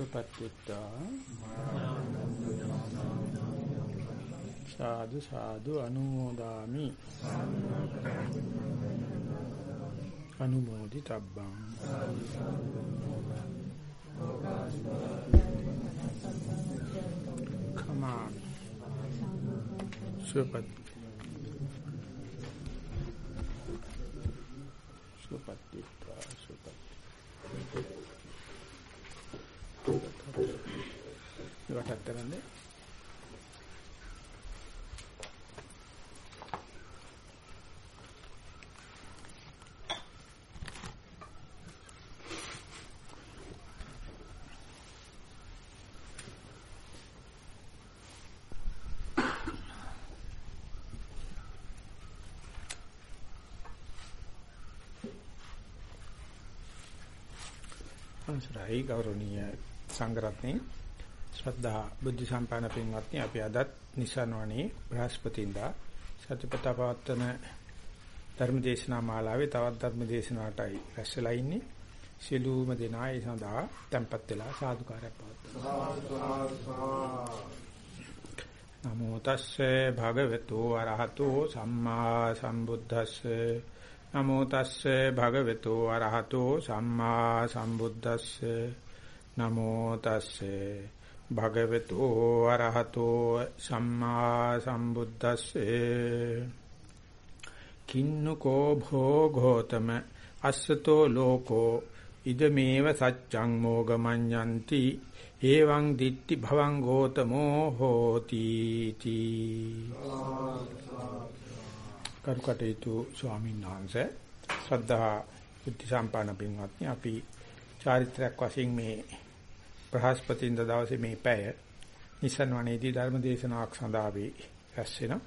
සුපත්ත්‍තා සාදු සාදු අනුමෝදාමි. අනුමෝදි තබ්බං කමාමි. සුපත් අවසරයි ගෞරවනීය සංඝරත්නයේ ශ්‍රද්ධා බුද්ධ සම්පන්න පින්වත්නි අපි අදත් නිසන්වනේ බ්‍රහස්පතින්දා සත්‍යපතා පවත්වන ධර්මදේශනා මාලාවේ තවත් ධර්මදේශනාවටයි රැස්ලා ඉන්නේ. සියලුම දෙනා ඒ සඳහා tempත් වෙලා සාදුකාරයක් පවත්වනවා. නමෝ තස්සේ භගවතු අරහතෝ සම්මා සම්බුද්දස්සේ නමෝ තස්සේ භගවතු අරහතෝ සම්මා සම්බුද්දස්සේ. නමෝ තස්සේ භගවතු අරහතෝ සම්මා සම්බුද්දස්සේ. කින්නකෝ භෝගෝතම අස්සතෝ ලෝකෝ ඉදමේව සච්ඡං මෝගමඤ්ඤන්ති. එවං දිට්ටි භවං ගෝතමෝ හෝති. තී කරුකටේතු ස්වාමීන් වහන්සේ ශ්‍රද්ධා බුද්ධ සම්පන්න පින්වත්නි අපි චාරිත්‍රාක් වශයෙන් මේ බ්‍රහස්පතින්ද දවසේ මේ පැය නිසන් වනේදී ධර්ම දේශනාවක් සඳහා වේ රැස් වෙනවා.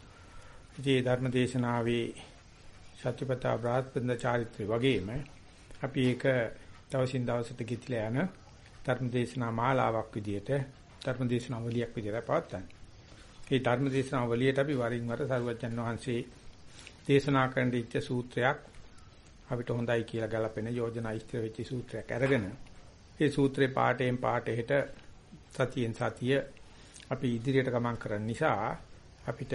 ඉතින් ධර්ම දේශනාවේ සත්‍යපතා බ්‍රහස්පතින්ද චාරිත්‍රය වගේම අපි ඒක දවසින් දවසට ගිහිලා යන ධර්ම දේශනා මාලාවක් විදිහට ධර්ම දේශනාවලියක් විදිහට පවත්වන්නේ. මේ ධර්ම දේශනාවලියට අපි වරින් වර සරුවචන් වහන්සේ දේශනා කරන්න ඉච්ඡ සූත්‍රයක් අපිට හොඳයි කියලා ගලපෙන යෝජනා ඉස්තර වෙච්ච සූත්‍රයක් අරගෙන ඒ සූත්‍රේ පාඩයෙන් පාඩයට සතියෙන් සතිය අපි ඉදිරියට ගමන් කරන නිසා අපිට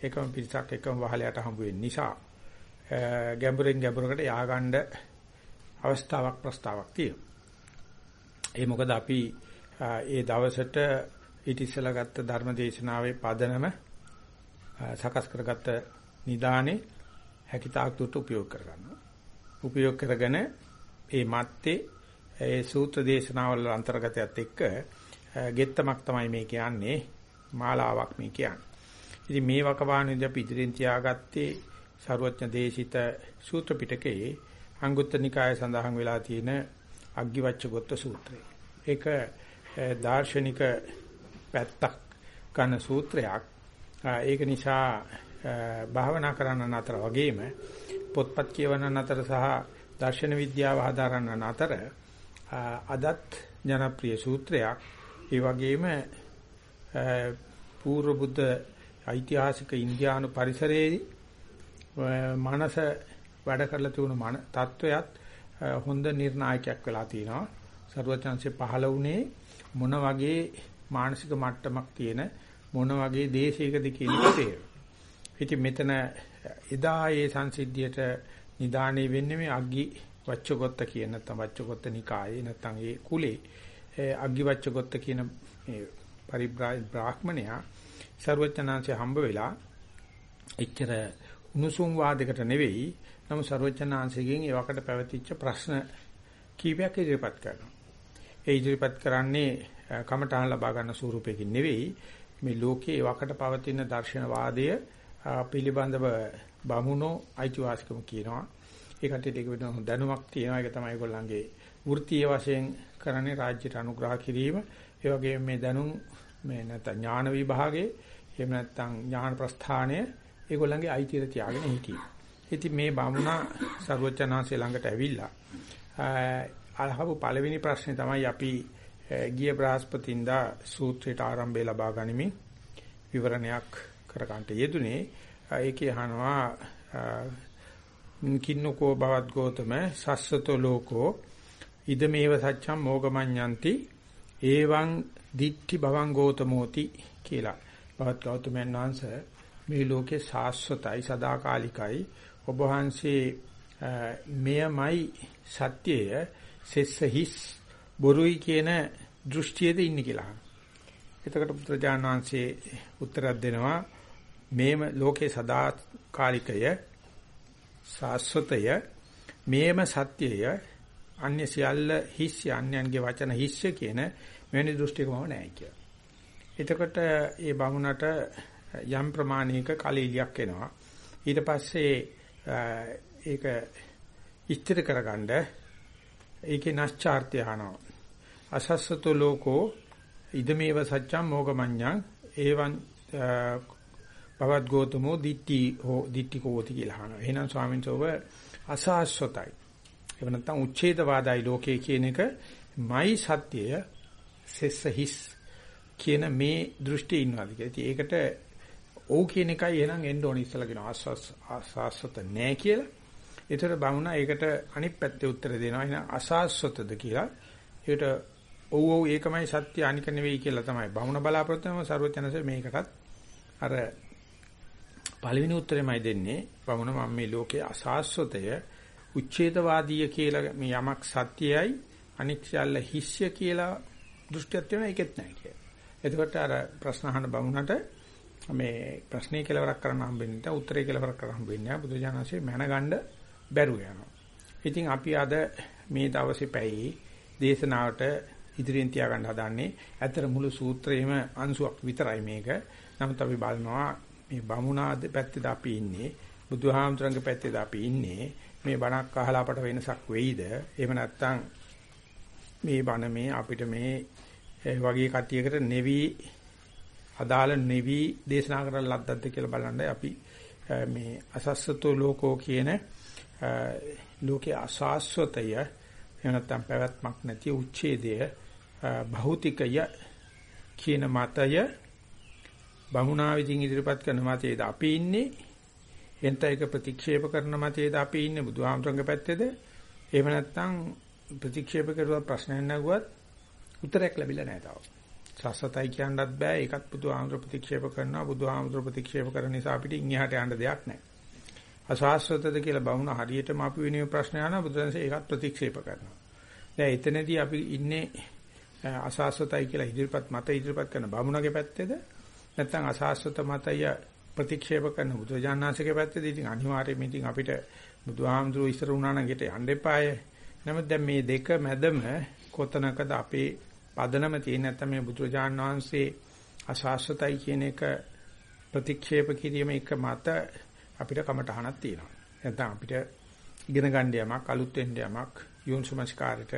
එකම පිටසක් එකම වහලයට හම්බ වෙන නිසා ගැඹුරින් ගැඹුරකට ය아가න්න අවස්ථාවක් ප්‍රස්තාවක් තියෙනවා. ඒ මොකද අපි ඒ දවසට ඊට ඉස්සලා ගත්ත ධර්ම දේශනාවේ පදනම සකස් කරගත්ත නිදානේ හැකිතාක් දුරට උපයෝග කරගන්නවා. උපයෝග කරගෙන ඒ මැත්තේ ඒ සූත්‍ර දේශනාවල අන්තර්ගතයත් එක්ක ගෙත්තමක් තමයි මේ කියන්නේ මාලාවක් මේ කියන්නේ. ඉතින් මේ වකවානුවේදී අපි ඉදිරියෙන් තියාගත්තේ ਸਰුවඥ දේශිත සූත්‍ර පිටකයේ අංගුත්තර නිකාය සඳහන් වෙලා තියෙන අග්ගිවච්ඡගොත්ත සූත්‍රය. ඒක දාර්ශනික පැත්තක් ගන්න සූත්‍රයක්. ඒක නිසා භාවනා කරන්න අතර වගේම පොත්පත් කියවන අතර සහ දර්ශන විද්‍යාව හදාරන්න අතර අදත් ජනප්‍රිය සූත්‍රයක්. ඒ වගේම පූර්ව බුද්ධ ඓතිහාසික ඉන්දියානු පරිසරයේ මනස වැඩ කරලා තිබුණු මන තත්වයක් හොඳ නිර්ණායකයක් වෙලා තිනවා. සරුවචන්සේ පහළ වුණේ මොන වගේ මානසික මට්ටමක් තියෙන මොන වගේ දේශයකද කියන එක තේරෙනවා. ඉතින් මෙතන එදා ඒ සංසිද්ධියට නිදාණේ වෙන්නේ මේ අග්ගි වච්චගොත්ත කියන නැත්නම් වච්චගොත්ත නිකායේ නැත්නම් ඒ කුලේ. අග්ගි වච්චගොත්ත කියන මේ පරිබ්‍රාහ්මණයා ਸਰවචනාංශය හම්බ වෙලා එච්චර උණුසුම් වාදයකට නෙවෙයි. නමුත් ਸਰවචනාංශයෙන් ඒවකට පැවතිච්ච ප්‍රශ්න කීපයක් ඉදිරිපත් කරනවා. ඒ ඉදිරිපත් කරන්නේ කමඨාන් ලබා ගන්න ස්වරූපයකින් නෙවෙයි. මේ ලෝකයේ ඒවකට පවතින දර්ශන වාදයේ පිළිබඳව බමුණෝ අයිතිවාසිකම කියනවා. ඒ කට්ටියට ඒක වෙන දැනුමක් තියෙනවා. ඒක තමයි ඒගොල්ලන්ගේ වෘත්තීය වශයෙන් කරන්නේ රාජ්‍යයට අනුග්‍රහ කිරීම. ඒ වගේම මේ දැනුම් මේ නැත්නම් ඥාන විභාගයේ එහෙම නැත්නම් ඥාන ප්‍රස්ථානය ඒගොල්ලන්ගේ අයිතියට තියාගෙන හිටියේ. ඉතින් මේ බමුණා සර්වචනාංශය ළඟට ඇවිල්ලා අහපු පළවෙනි ප්‍රශ්නේ තමයි අපි ගිය බ්‍රහස්පතින්දා සූත්‍රයට ආරම්භය ලබා ගනිමින් විවරණයක් කරගන්නට යෙදුනේ ඒකේ අහනවා කින්නකෝ බවත් ගෝතම සස්සතෝ ලෝකෝ ඉදමේව සච්ඡම් මෝගමඤ්ඤಂತಿ ඒවං දිට්ඨි භවං ගෝතමෝති කියලා. බවත් ගෞතමයන් වහන්සේ මේ ලෝකේ සාස්වතයි සදාකාලිකයි ඔබ වහන්සේ මෙයමයි සත්‍යය සෙස්ස හිස් බොරුයි කියන දෘෂ්ටියේද ඉන්නේ කියලා. එතකොට පුත්‍රජාන වහන්සේ උත්තරයක් දෙනවා මේම ලෝකේ සදාකාලිකය සාස්වතය මේම සත්‍යය අන්‍ය සියල්ල හිස්ය අන්‍යයන්ගේ වචන හිස්ය කියන මෙවැනි දෘෂ්ටිකමම නැහැ කියලා. එතකොට ඒ බමුණට යම් ප්‍රමාණයක කලීලියක් එනවා. ඊට පස්සේ ඒක ඉස්තර කරගන්න ඒකේ නැස්චාර්ත්‍ය අහනවා. අසස්සතු ලෝකෝ ඉදමේව සත්‍යම් මොගමඤ්ඤං ඒවන් බවත් ගෝතමෝ දිට්ටි හෝ දිට්ටි කෝති කියලා අහනවා. එහෙනම් ස්වාමීන් වහන්සේ අසහස්වතයි. එව නැත්නම් උච්ඡේදවාදයි ලෝකයේ කියන එක මයි සත්‍යය සෙස්ස හිස් කියන මේ දෘෂ්ටිය ඉන්නවාද කියලා. ඉතින් ඒකට ඔව් කියන එකයි එහෙනම් එන්න ඕනේ ඉස්සලා කියන ආස්වාස් ආස්වාස්වත නෑ කියලා. ඒතර බමුණා ඒකට අනිත් පැත්තේ උත්තර දෙනවා. එහෙනම් අසාස්වතද කියලා. ඒකට ඔව් ඔව් ඒකමයි සත්‍ය අනික නෙවෙයි කියලා තමයි බමුණ බලාපොරොත්තු වෙනම ਸਰවඥනසේ මේකටත් අර පළවෙනි උත්තරෙමයි දෙන්නේ. බමුණ මම මේ ලෝකයේ අසාස්වතය උච්ඡේදවාදීය කියලා මේ යමක් සත්‍යයයි අනික් සියල්ල හිස්ය කියලා දෘෂ්ටියක් තියෙනවා ඒකෙත් නැහැ කියලා. එතකොට අර ප්‍රශ්න අහන බමුණට මේ ප්‍රශ්නේ කෙලවරක් කරන්න හම්බෙන්නේ නැහැ උත්තරේ කෙලවරක් කරන්න හම්බෙන්නේ නැහැ බුදුජානසෙ මැනගන්න බැරුව යනවා. ඉතින් අපි අද මේ දවසේ පැයේ දේශනාවට ඉදිරියෙන් තියාගන්න හදන්නේ ඇත්තට මුළු සූත්‍රයේම අංශුවක් විතරයි මේක. නමුත් අපි බලනවා මේ බමුණා පැත්තේද අපි ඉන්නේ බුදුහාමුදුරන්ගේ පැත්තේද අපි ඉන්නේ මේ බණක් අහලා අපට වෙනසක් වෙයිද? එහෙම නැත්නම් මේ බණ මේ අපිට මේ වගේ කට්ටියකට nevi අදාළ nevi දේශනා කරන ලද්දක්ද කියලා බලන්නයි අපි මේ අසස්සතෝ ලෝකෝ කියන ලෝකේ අසාස්වතය එහෙම නැත්නම් පැවැත්මක් නැති උච්ඡේදය භෞතිකය කියන මතය බමුණා විසින් ඉදිරිපත් කරන මතයේද අපි ඉන්නේ එන්ට ඒක ප්‍රතික්ෂේප කරන මතයේද අපි ඉන්නේ බුදුහාමරංග පැත්තේද එහෙම නැත්නම් ප්‍රතික්ෂේප කරුවා ප්‍රශ්නයක් නැගුවත් උත්තරයක් ලැබිලා නැහැ තාම. සස්සතයි කියන්නත් බෑ. ඒකත් බුදුහාමුදුර ප්‍රතික්ෂේප කරනවා. බුදුහාමුදුර ප්‍රතික්ෂේප කරන නිසා අපිට ඉන්හිහට යන්න දෙයක් නැහැ. අසහස්වතද කියලා බහුණ හරියටම අපි වෙනුවෙන් ප්‍රශ්න අහනවා බුදුන්සේ ඒකත් ප්‍රතික්ෂේප කරනවා. දැන් එතනදී අපි ඉන්නේ අසහස්වතයි කියලා ඉදිරිපත් මත ඉදිරිපත් කරන බමුණගේ පැත්තේද නැත්නම් අසහස්වත මතය ප්‍රතික්ෂේප කරන බුදුජානනාංශගේ පැත්තේද ඉතින් අනිවාර්යයෙන්ම ඉතින් අපිට බුදුහාමුදුරුවෝ ඉස්සර වුණා නම් ගෙට යන්න එපාය. නමුත් දැන් මේ දෙක මැදම කොතනකද අපේ පදනම තියෙන නැත්නම් මේ බුදුරජාන් වහන්සේ අශාස්වතයි කියන එක ප්‍රතික්ෂේප කිරීම එක මත අපිට කමටහනක් තියෙනවා. නැත්නම් අපිට ඉගෙන ගන්න යමක් අලුත් වෙන්න යමක් යෝනිසමස්කාරයට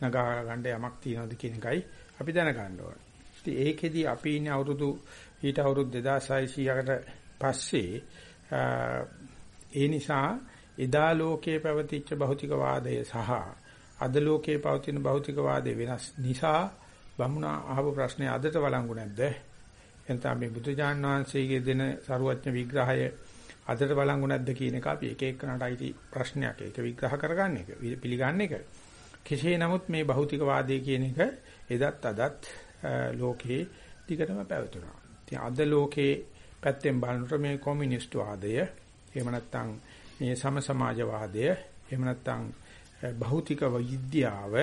නගා ගන්න යමක් තියෙනවද කියන එකයි අපි දැනගන්න ඕන. ඉතින් ඒකෙදි අපි ඉන්නේ අවුරුදු ඊට අවුරුදු 2600කට පස්සේ ඒ නිසා එදා ලෝකයේ පැවතිච්ච භෞතිකවාදය සහ අද ලෝකයේ පවතින භෞතිකවාදයේ වෙනස් නිසා බමුණා අහපු ප්‍රශ්නේ අදට වළංගු නැද්ද? එතන මේ බුදුජාන් වහන්සේගේ දෙන සරුවඥ විග්‍රහය අදට වළංගු නැද්ද කියන එක අපි එක එකනට අයිති ප්‍රශ්නයක්. ඒක විග්‍රහ කරගන්න එක, පිළිගන්න එක. කෙසේ නමුත් මේ භෞතිකවාදය කියන එක එදත් අදත් ලෝකේ දිගටම පැවතුණා. ඉතින් අද ලෝකේ පැත්තෙන් බලනකොට මේ කොමියුනිස්ට් වාදය, එහෙම නැත්නම් මේ සම සමාජවාදය, එහෙම නැත්නම් භෞතික විද්‍යාව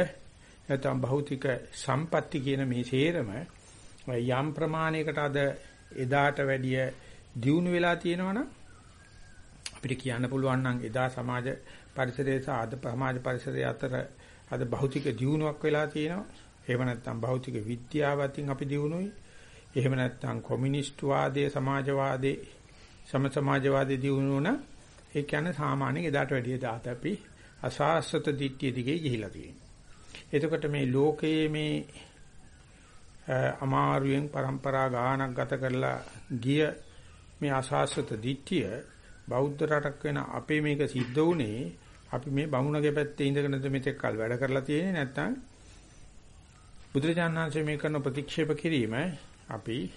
නැත්නම් භෞතික සම්පatti කියන මේ සේරම යම් ප්‍රමාණයකට අද එදාට වැඩිය දියුණු වෙලා තියෙනවනම් අපිට කියන්න පුළුවන් නම් එදා සමාජ පරිසරයේ සහ අද සමාජ පරිසරය අතර අද භෞතික දියුණුවක් වෙලා තියෙනවා. එහෙම නැත්නම් භෞතික විද්‍යාව අතින් අපි දියුණුයි. එහෙම නැත්නම් කොමියුනිස්ට් වාදයේ සමාජවාදයේ සම සමාජවාදයේ දියුණුවන ඒ කියන්නේ සාමාන්‍යයෙන් එදාට වැඩිය දාත අපි අසාස්වත දිට්ඨිය දිගේ ගිහිලා තියෙනවා. එතකොට මේ ලෝකයේ මේ අමාරුවෙන් પરම්පරා ගානක් ගත කරලා ගිය මේ අසාස්වත දිට්ඨිය බෞද්ධ රටක් වෙන අපේ මේක සිද්ධ වුණේ අපි මේ බමුණගේ පැත්තේ ඉඳගෙනද මෙතෙක් කල් වැඩ කරලා තියෙන්නේ නැත්නම් බුදුරජාණන් වහන්සේ මේ කරන ප්‍රතික්ෂේප කිරීම අපි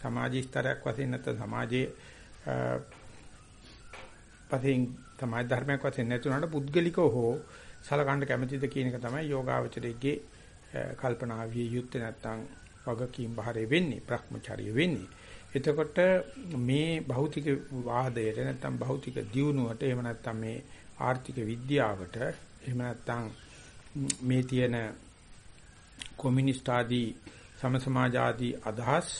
සමාජ ස්තරයක් වශයෙන් නැත්නම් සමාජයේ වශයෙන් සමාජ ධර්මයක් වශයෙන් නැතුණාට පුද්ගලිකව හෝ සලකන්න කැමැතිද කියන එක තමයි යෝගාවචරයේ කල්පනා විය යුත්තේ නැත්නම් වගකීම් බහරේ වෙන්නේ Brahmacharya වෙන්නේ. එතකොට මේ භෞතික වාදයට නැත්නම් භෞතික දියුණුවට එහෙම නැත්නම් මේ ආර්ථික විද්‍යාවට එහෙම නැත්නම් මේ තියෙන කොමියුනිස්ට් ආදී සම සමාජ ආදී අදහස්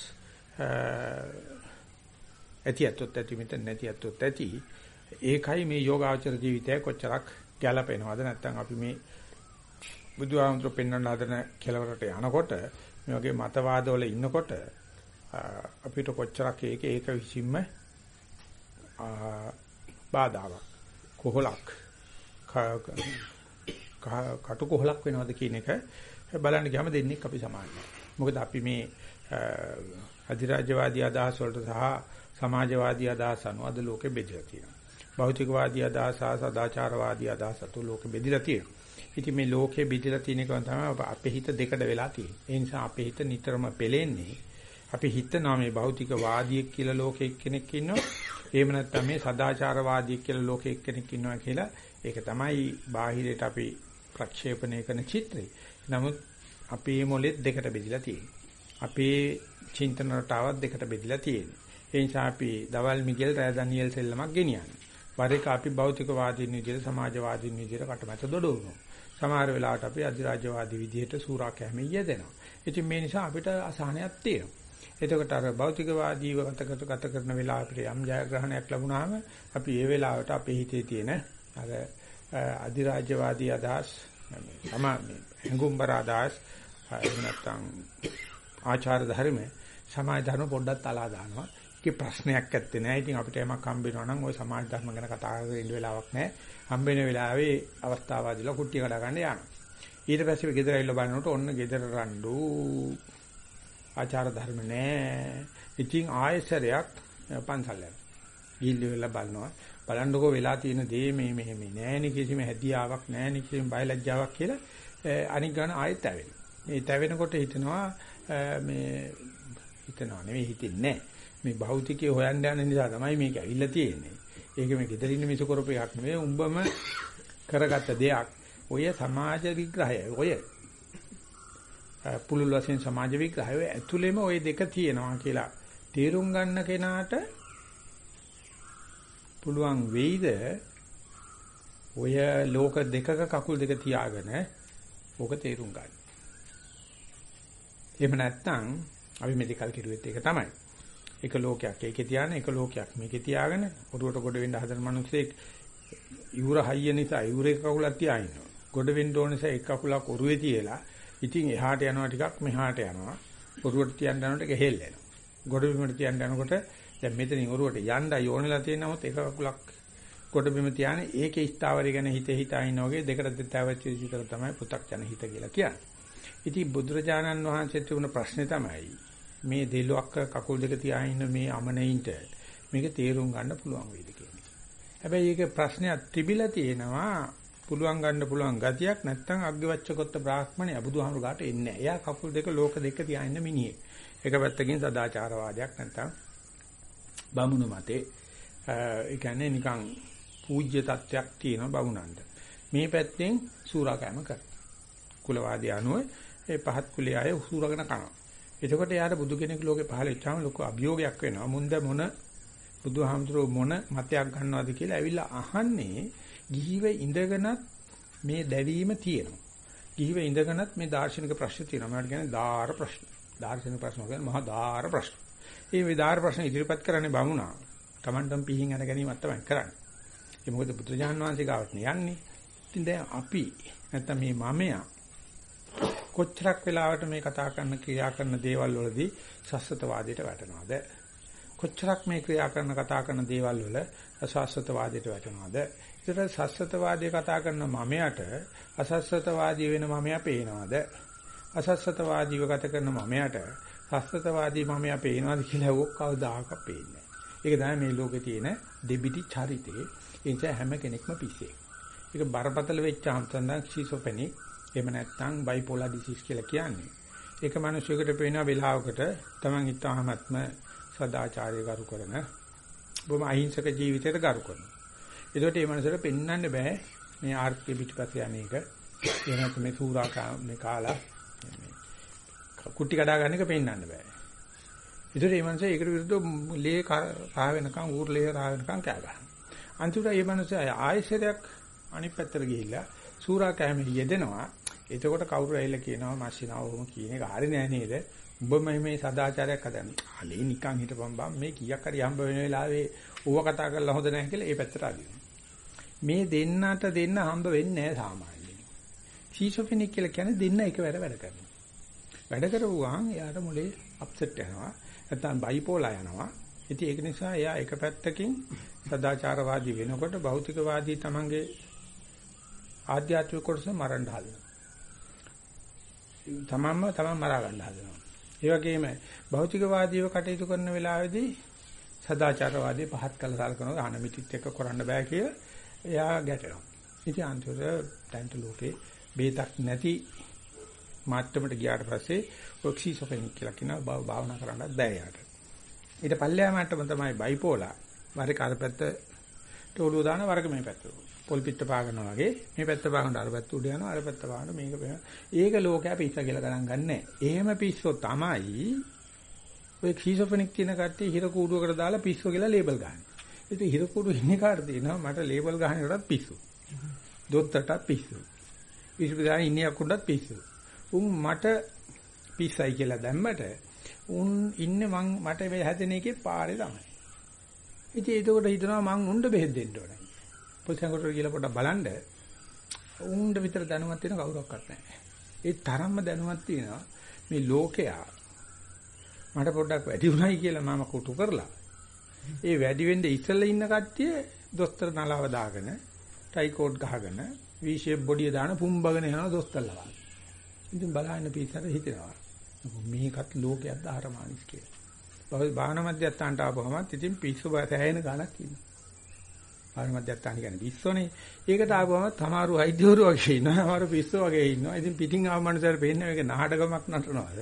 ඇතියත්ොත් ඇති මෙතන නැතියත්ොත් ඇති ඒකයි මේ යෝගාචර ජීවිතය කොච්චරක් ගැළපෙනවද නැත්නම් අපි මේ බුදුහාමුදුරු පෙන්වන්න හදන කෙලවරට යනකොට මේ වගේ මතවාදවල ඉන්නකොට අපිට කොච්චරක් ඒක ඒක විසින්ම බාධාවක් කොහලක් කටු කොහලක් වෙනවද කියන එක බලන්න ගියාම දෙන්නේ අපි සමානයි. මොකද අපි මේ අධිරාජ්‍යවාදී අදහස් වලට සහ සමාජවාදී අදහස් අනුව අද ලෝකෙ බෙදලා තියෙනවා. භෞතිකවාදී අදහස් සහ සදාචාරවාදී අදහස් අතු ලෝකෙ බෙදලා තියෙනවා. ඉතින් මේ ලෝකෙ බෙදලා තියෙන එක තමයි අපේ හිත දෙකට වෙලා තියෙන්නේ. ඒ නිසා අපේ හිත නිතරම පෙලෙන්නේ අපි හිතනවා මේ භෞතිකවාදියෙක් කියලා ලෝකෙක කෙනෙක් ඉන්නවා. එහෙම නැත්නම් මේ සදාචාරවාදියෙක් කියලා ලෝකෙක කෙනෙක් ඉන්නවා කියලා ඒක තමයි බාහිරයට අපි ප්‍රක්ෂේපණය කරන චිත්‍රය. නමුත් අපේ මොලෙත් දෙකට බෙදලා තියෙනවා. අපේ චින්තන රටාවත් දෙකට බෙදලා තියෙනවා. ඒ නිසා අපි දවල් මිගෙල් රෑ ඩැනියෙල් සෙල්ලමක් ගෙනියන්නේ. වර එක අපි භෞතිකවාදීන් විදිහට සමාජවාදීන් විදිහට කටමැත දොඩවනවා. සමහර වෙලාවට අපි අධිරාජ්‍යවාදී විදිහට සූරා කැමෙ යෙදෙනවා. ඉතින් මේ නිසා අපිට අසහනයක් තියෙනවා. එතකොට අර භෞතිකවාදීව ගත ගත කරන වෙලාව අපිට යම් ජයග්‍රහණයක් ලැබුණාම අපි ඒ වෙලාවට අපේ හිතේ තියෙන අර අධිරාජ්‍යවාදී අදහස් සමා හංගුම්බර අදහස් එහෙම නැත්නම් ආචාර ධර්ම සමාජ ධර්ම පොඩ්ඩක් තලා දානවා. ඒකේ ප්‍රශ්නයක් ඇත්තේ නැහැ. ඉතින් අපිට යමක් හම්බ වෙනවා නම් ওই සමාජ ධර්ම ගැන කතා කරගෙන ඉන්න වෙලාවක් නැහැ. හම්බ වෙන වෙලාවේ අවස්ථාවාදීලා කුට්ටිය කඩා ගන්න යනවා. ඊට පස්සේ අපි ගෙදර ඇවිල්ලා බලනකොට ඔන්න ගෙදර රණ්ඩු ආචාර ධර්ම නැහැ. ඉතින් ආයෙසරයක් පන්සල් යනවා. ගිහිල්ලා වෙලා බලනවා. බලන්නකෝ වෙලා තියෙන දේ මේ මෙහෙම නෑනේ කිසිම හැදියාවක් නෑනේ කිසිම බයලජ්ජාවක් කියලා අනික් ගන්න ආයෙත් ඇවෙනවා. මේ තැවෙනකොට හිතනවා මේ හිතනවා නෙවෙයි හිතෙන්නේ නෑ. මේ භෞතිකය හොයන්න යන නිසා තමයි මේක ඇවිල්ලා තියෙන්නේ. ඒක මේ ගෙදර ඉන්න මිස කරපු එකක් නෙවෙයි උඹම කරගත්ත දෙයක්. ඔය සමාජ විග්‍රහය. ඔය පුලුල් වශයෙන් සමාජ විග්‍රහය ඇතුළෙම ওই දෙක තියෙනවා කියලා තේරුම් ගන්න කෙනාට පුළුවන් වෙයිද ඔය ලෝක දෙකක කකුල් දෙක තියාගෙන ඕක තේරුම් ගන්න. එහෙම නැත්නම් අපි මේ දෙකල් කිරුවෙත් ඒක තමයි. එක ලෝකයක් ඒකේ තියාගෙන එක ලෝකයක් මේකේ තියාගෙන ඔරුවට ගොඩ වෙන්න හදන මිනිස්සෙක් ඉවුර හයිය නිසා ඉවුරේ කකුලක් තියා ඉන්නවා. ගොඩ වෙන්න ඕන නිසා එක කකුලක් ඔරුවේ තියලා ඉතින් එහාට යනවා ටිකක් මෙහාට යනවා. ඔරුවට තියන්න යනකොට ගෙහෙල්ලෙනවා. ගොඩ බිමට තියන්න යනකොට දැන් මෙතනින් ඔරුවට යන්නයි ඕනෙලා තියෙන නමුත් එක කකුලක් ගොඩ බිම තියානේ ඒකේ ස්ථාවරය ගැන හිත හිතා ඉන්න වගේ දෙකට දෙතාවච්ච විදිහට තමයි පු탁 යන හිත කියලා කියන්නේ. ඉතින් බුදුරජාණන් වහන්සේ තුන ප්‍රශ්නේ තමයි මේ දෙලොක්ක කකුල් දෙක තියා ඉන්න මේ අමනෙයින්ට මේක තේරුම් ගන්න පුළුවන් වේද කියන්නේ. හැබැයි ඒක ප්‍රශ්නයක් තිබිලා තියෙනවා පුළුවන් ගන්න පුළුවන් ගතියක් නැත්තම් අග්ගවච්ඡකොත්ත බ්‍රාහ්මණය බුදුහාමුදුර ගාට එන්නේ නැහැ. එයා කකුල් දෙක ලෝක දෙක තියා ඉන්න මිනිහෙක්. එක පැත්තකින් සදාචාරවාදයක් නැත්තම් බමුණු මතේ ඒ කියන්නේ නිකන් පූජ්‍ය තත්වයක් තියෙන බමුණන්ට. මේ පැත්තෙන් සූරාකෑම කරනවා. කුලවාදී අනුව ඒ පහත් කුලයේ අය සූරගෙන කනවා. එතකොට යාට බුදු කෙනෙක් ලෝකේ පහළ වෙච්චාම ලොකු අභියෝගයක් වෙනවා. මුන්ද මොන බුදුහාමුදුරුවෝ මොන මතයක් ගන්නවද කියලා ඇවිල්ලා අහන්නේ ගිහිව ඉඳගෙනත් මේ දැවීම තියෙනවා. ගිහිව ඉඳගෙනත් මේ දාර්ශනික ප්‍රශ්න තියෙනවා. මම කියන්නේ දාර ප්‍රශ්න. දාර්ශනික ප්‍රශ්න කියන්නේ මහා දාර ප්‍රශ්න. මේ විදාර ප්‍රශ්න ඉදිරිපත් කරන්නේ බමුණා. Tamanටම පිහින් අර ගැනීමක් තමයි කරන්නේ. ඒ මොකද බුදුජාන් වහන්සේ ගාවට යන්නේ. ඉතින් දැන් අපි නැත්තම් මේ මමයා කොච්චරක් වෙලාවට මේ කතා කරන ක්‍රියා කරන දේවල් වලදී සස්සතවාදයට වැටෙනවද? කොච්චරක් මේ ක්‍රියා කරන කතා කරන දේවල් වල අසස්සතවාදයට වැටෙනවද? ඒතර සස්සතවාදී කතා කරන මමයට අසස්සතවාදී වෙන මමයා පේනවද? අසස්සතවාදීව ගත කරන මමයට සස්සතවාදී මමයා පේනවද කියලා ඔක් කවදාක පේන්නේ ඒක තමයි මේ ලෝකේ තියෙන දෙබිඩි චරිතේ. ඒ නිසා හැම කෙනෙක්ම පිස්සේ. ඒක බරපතල වෙච්චාම තමයි ෂිසොපෙනික් එහෙම නැත්නම් බයිපෝලා ඩිසීස් කියලා කියන්නේ. ඒක මිනිසෙකුට පේන වෙලාවකට Taman ඉතාමත්ම සදාචාරය කරු කරන බොහොම අහිංසක ජීවිතයකට කරු කරනවා. ඒකට මේ මනසට පෙන්වන්න බෑ මේ ආර්ථික පිටිපස්ස යන්නේක. එහෙනම් මේ සූරා මේ කාලා කුටි කඩා ගන්න එක පෙන්වන්න බෑ. ඒතර මේ මනුස්සයා ඒකට විරුද්ධව ලේ රා වෙනකන් ඌර්ලේ රා වෙනකන් කෑ ගහනවා. අන්තිමට මේ මනුස්සයා ආයෙසරයක් අනිත් පැත්තට ගිහිල්ලා සූරා කෑමේ යෙදෙනවා. එතකොට කවුරු ඇවිල්ලා කියනවා මාසිනාව ඔහොම කියන එක හරි නෑ නේද? උඹ මේ සදාචාරයක් හදන්නේ. අලේ නිකන් හිටපන් බම් මේ කීයක් හරි හම්බ වෙන වෙලාවේ ඌව කතා කරලා හොඳ නැහැ කියලා ඒ පැත්තට අදිනවා. මේ දෙන්නට දෙන්න හම්බ වෙන්නේ නැහැ සාමාන්‍යයෙන්. ෂීසොෆෙනික් කියලා කියන්නේ දෙන්න එකවර වැඩ කරනවා. වැඩ කරපුවාන් එයාට මොලේ අප්සෙට් වෙනවා. නැත්නම් බයිපෝලා යනවා. ඉතින් ඒක නිසා එයා එක පැත්තකින් සදාචාරවාදී වෙනකොට භෞතිකවාදී තමන්ගේ ආධ්‍යාත්මික කොටස මරන්න හදනවා. තමන්ම තමන් මරා ගන්න හදනවා. ඒ වගේම භෞතිකවාදීව කටයුතු කරන වෙලාවේදී සදාචාරවාදී පහත් කළ සලකනවා අනමිතිත් එක්ක කරන්න බෑ කියලා එයා ගැටෙනවා. ඉතින් අන්තිමට දැන්ට ලෝකේ බේතක් නැති මාත්‍රමට ගියාට පස්සේ ඔක්සිසොෆෙනික් කියලා කියන භාවනා කරන්නත් බෑ යාට. ඊට පල්ලෙහා මට්ටම තමයි බයිපෝලා. වරේ කාර්පැත්ත ටෝලුව දාන වරක මේ පැත්තට. පොල් පිට පාගනවා වගේ මේ පැත්ත පාගන අර පැත්ත උඩ යනවා අර පැත්ත පාගන මේක ඒක ලෝකයා පිස්ස කියලා ගණන් ගන්නෑ. එහෙම පිස්සෝ තමයි ඔය ක්ෂීසොෆෙනික් කියන කට්ටිය හිර කූඩුවකට දාලා පිස්සෝ කියලා ලේබල් ගන්න. ඉතින් හිර කූඩුව ඉන්නේ කාටද එනවා මට ලේබල් ගහනකොටත් පිස්සු. දොස්තරටත් පිස්සු. විශ්වවිද්‍යාලේ ඉන්නේ අකුණ්ඩත් පිස්සු. උන් මට පිස්සයි කියලා දැම්මට උන් ඉන්නේ මං මට මේ හැදෙන එකේ පාරේ තමයි. ඉතින් ඒකෝට හිතනවා මං උණ්ඩ බෙහෙත් දෙන්න ඕනේ. පොලිසියට කියලා පොඩ්ඩක් බලන්න. උණ්ඩ විතර දැනුවත් වෙන කවුරක්වත් නැහැ. ඒ තරම්ම දැනුවත් තියෙනවා මේ ලෝකයා මට පොඩ්ඩක් වැඩි උනායි කියලා මම කුටු කරලා. ඒ වැඩි වෙන්න ඉස්සෙල්ලා ඉන්න කට්ටිය දොස්තර නලාව දාගෙන ටයි කෝඩ් ගහගෙන V shape බොඩිය දාන පුම්බගෙන යනවා දොස්තරලා. ඉතින් බලන්න පිටතට හිතෙනවා. මේකත් ලෝකයක් ධාරමානිස් කියලා. භාවන මධ්‍යස්ථානට ආවම ඉතින් පිස්සු බතෑයෙන ගණක් ඉන්නවා. භාවන මධ්‍යස්ථාන කියන්නේ පිස්සෝනේ. ඒකට ආවම තමාරු වෛද්‍යවරු වගේ ඉන්නවා. අමාරු පිස්සෝ වගේ ඉන්නවා. ඉතින් පිටින් ආව මනුස්සයර පේන්නේ මේක නාටකමක් නටනවාද?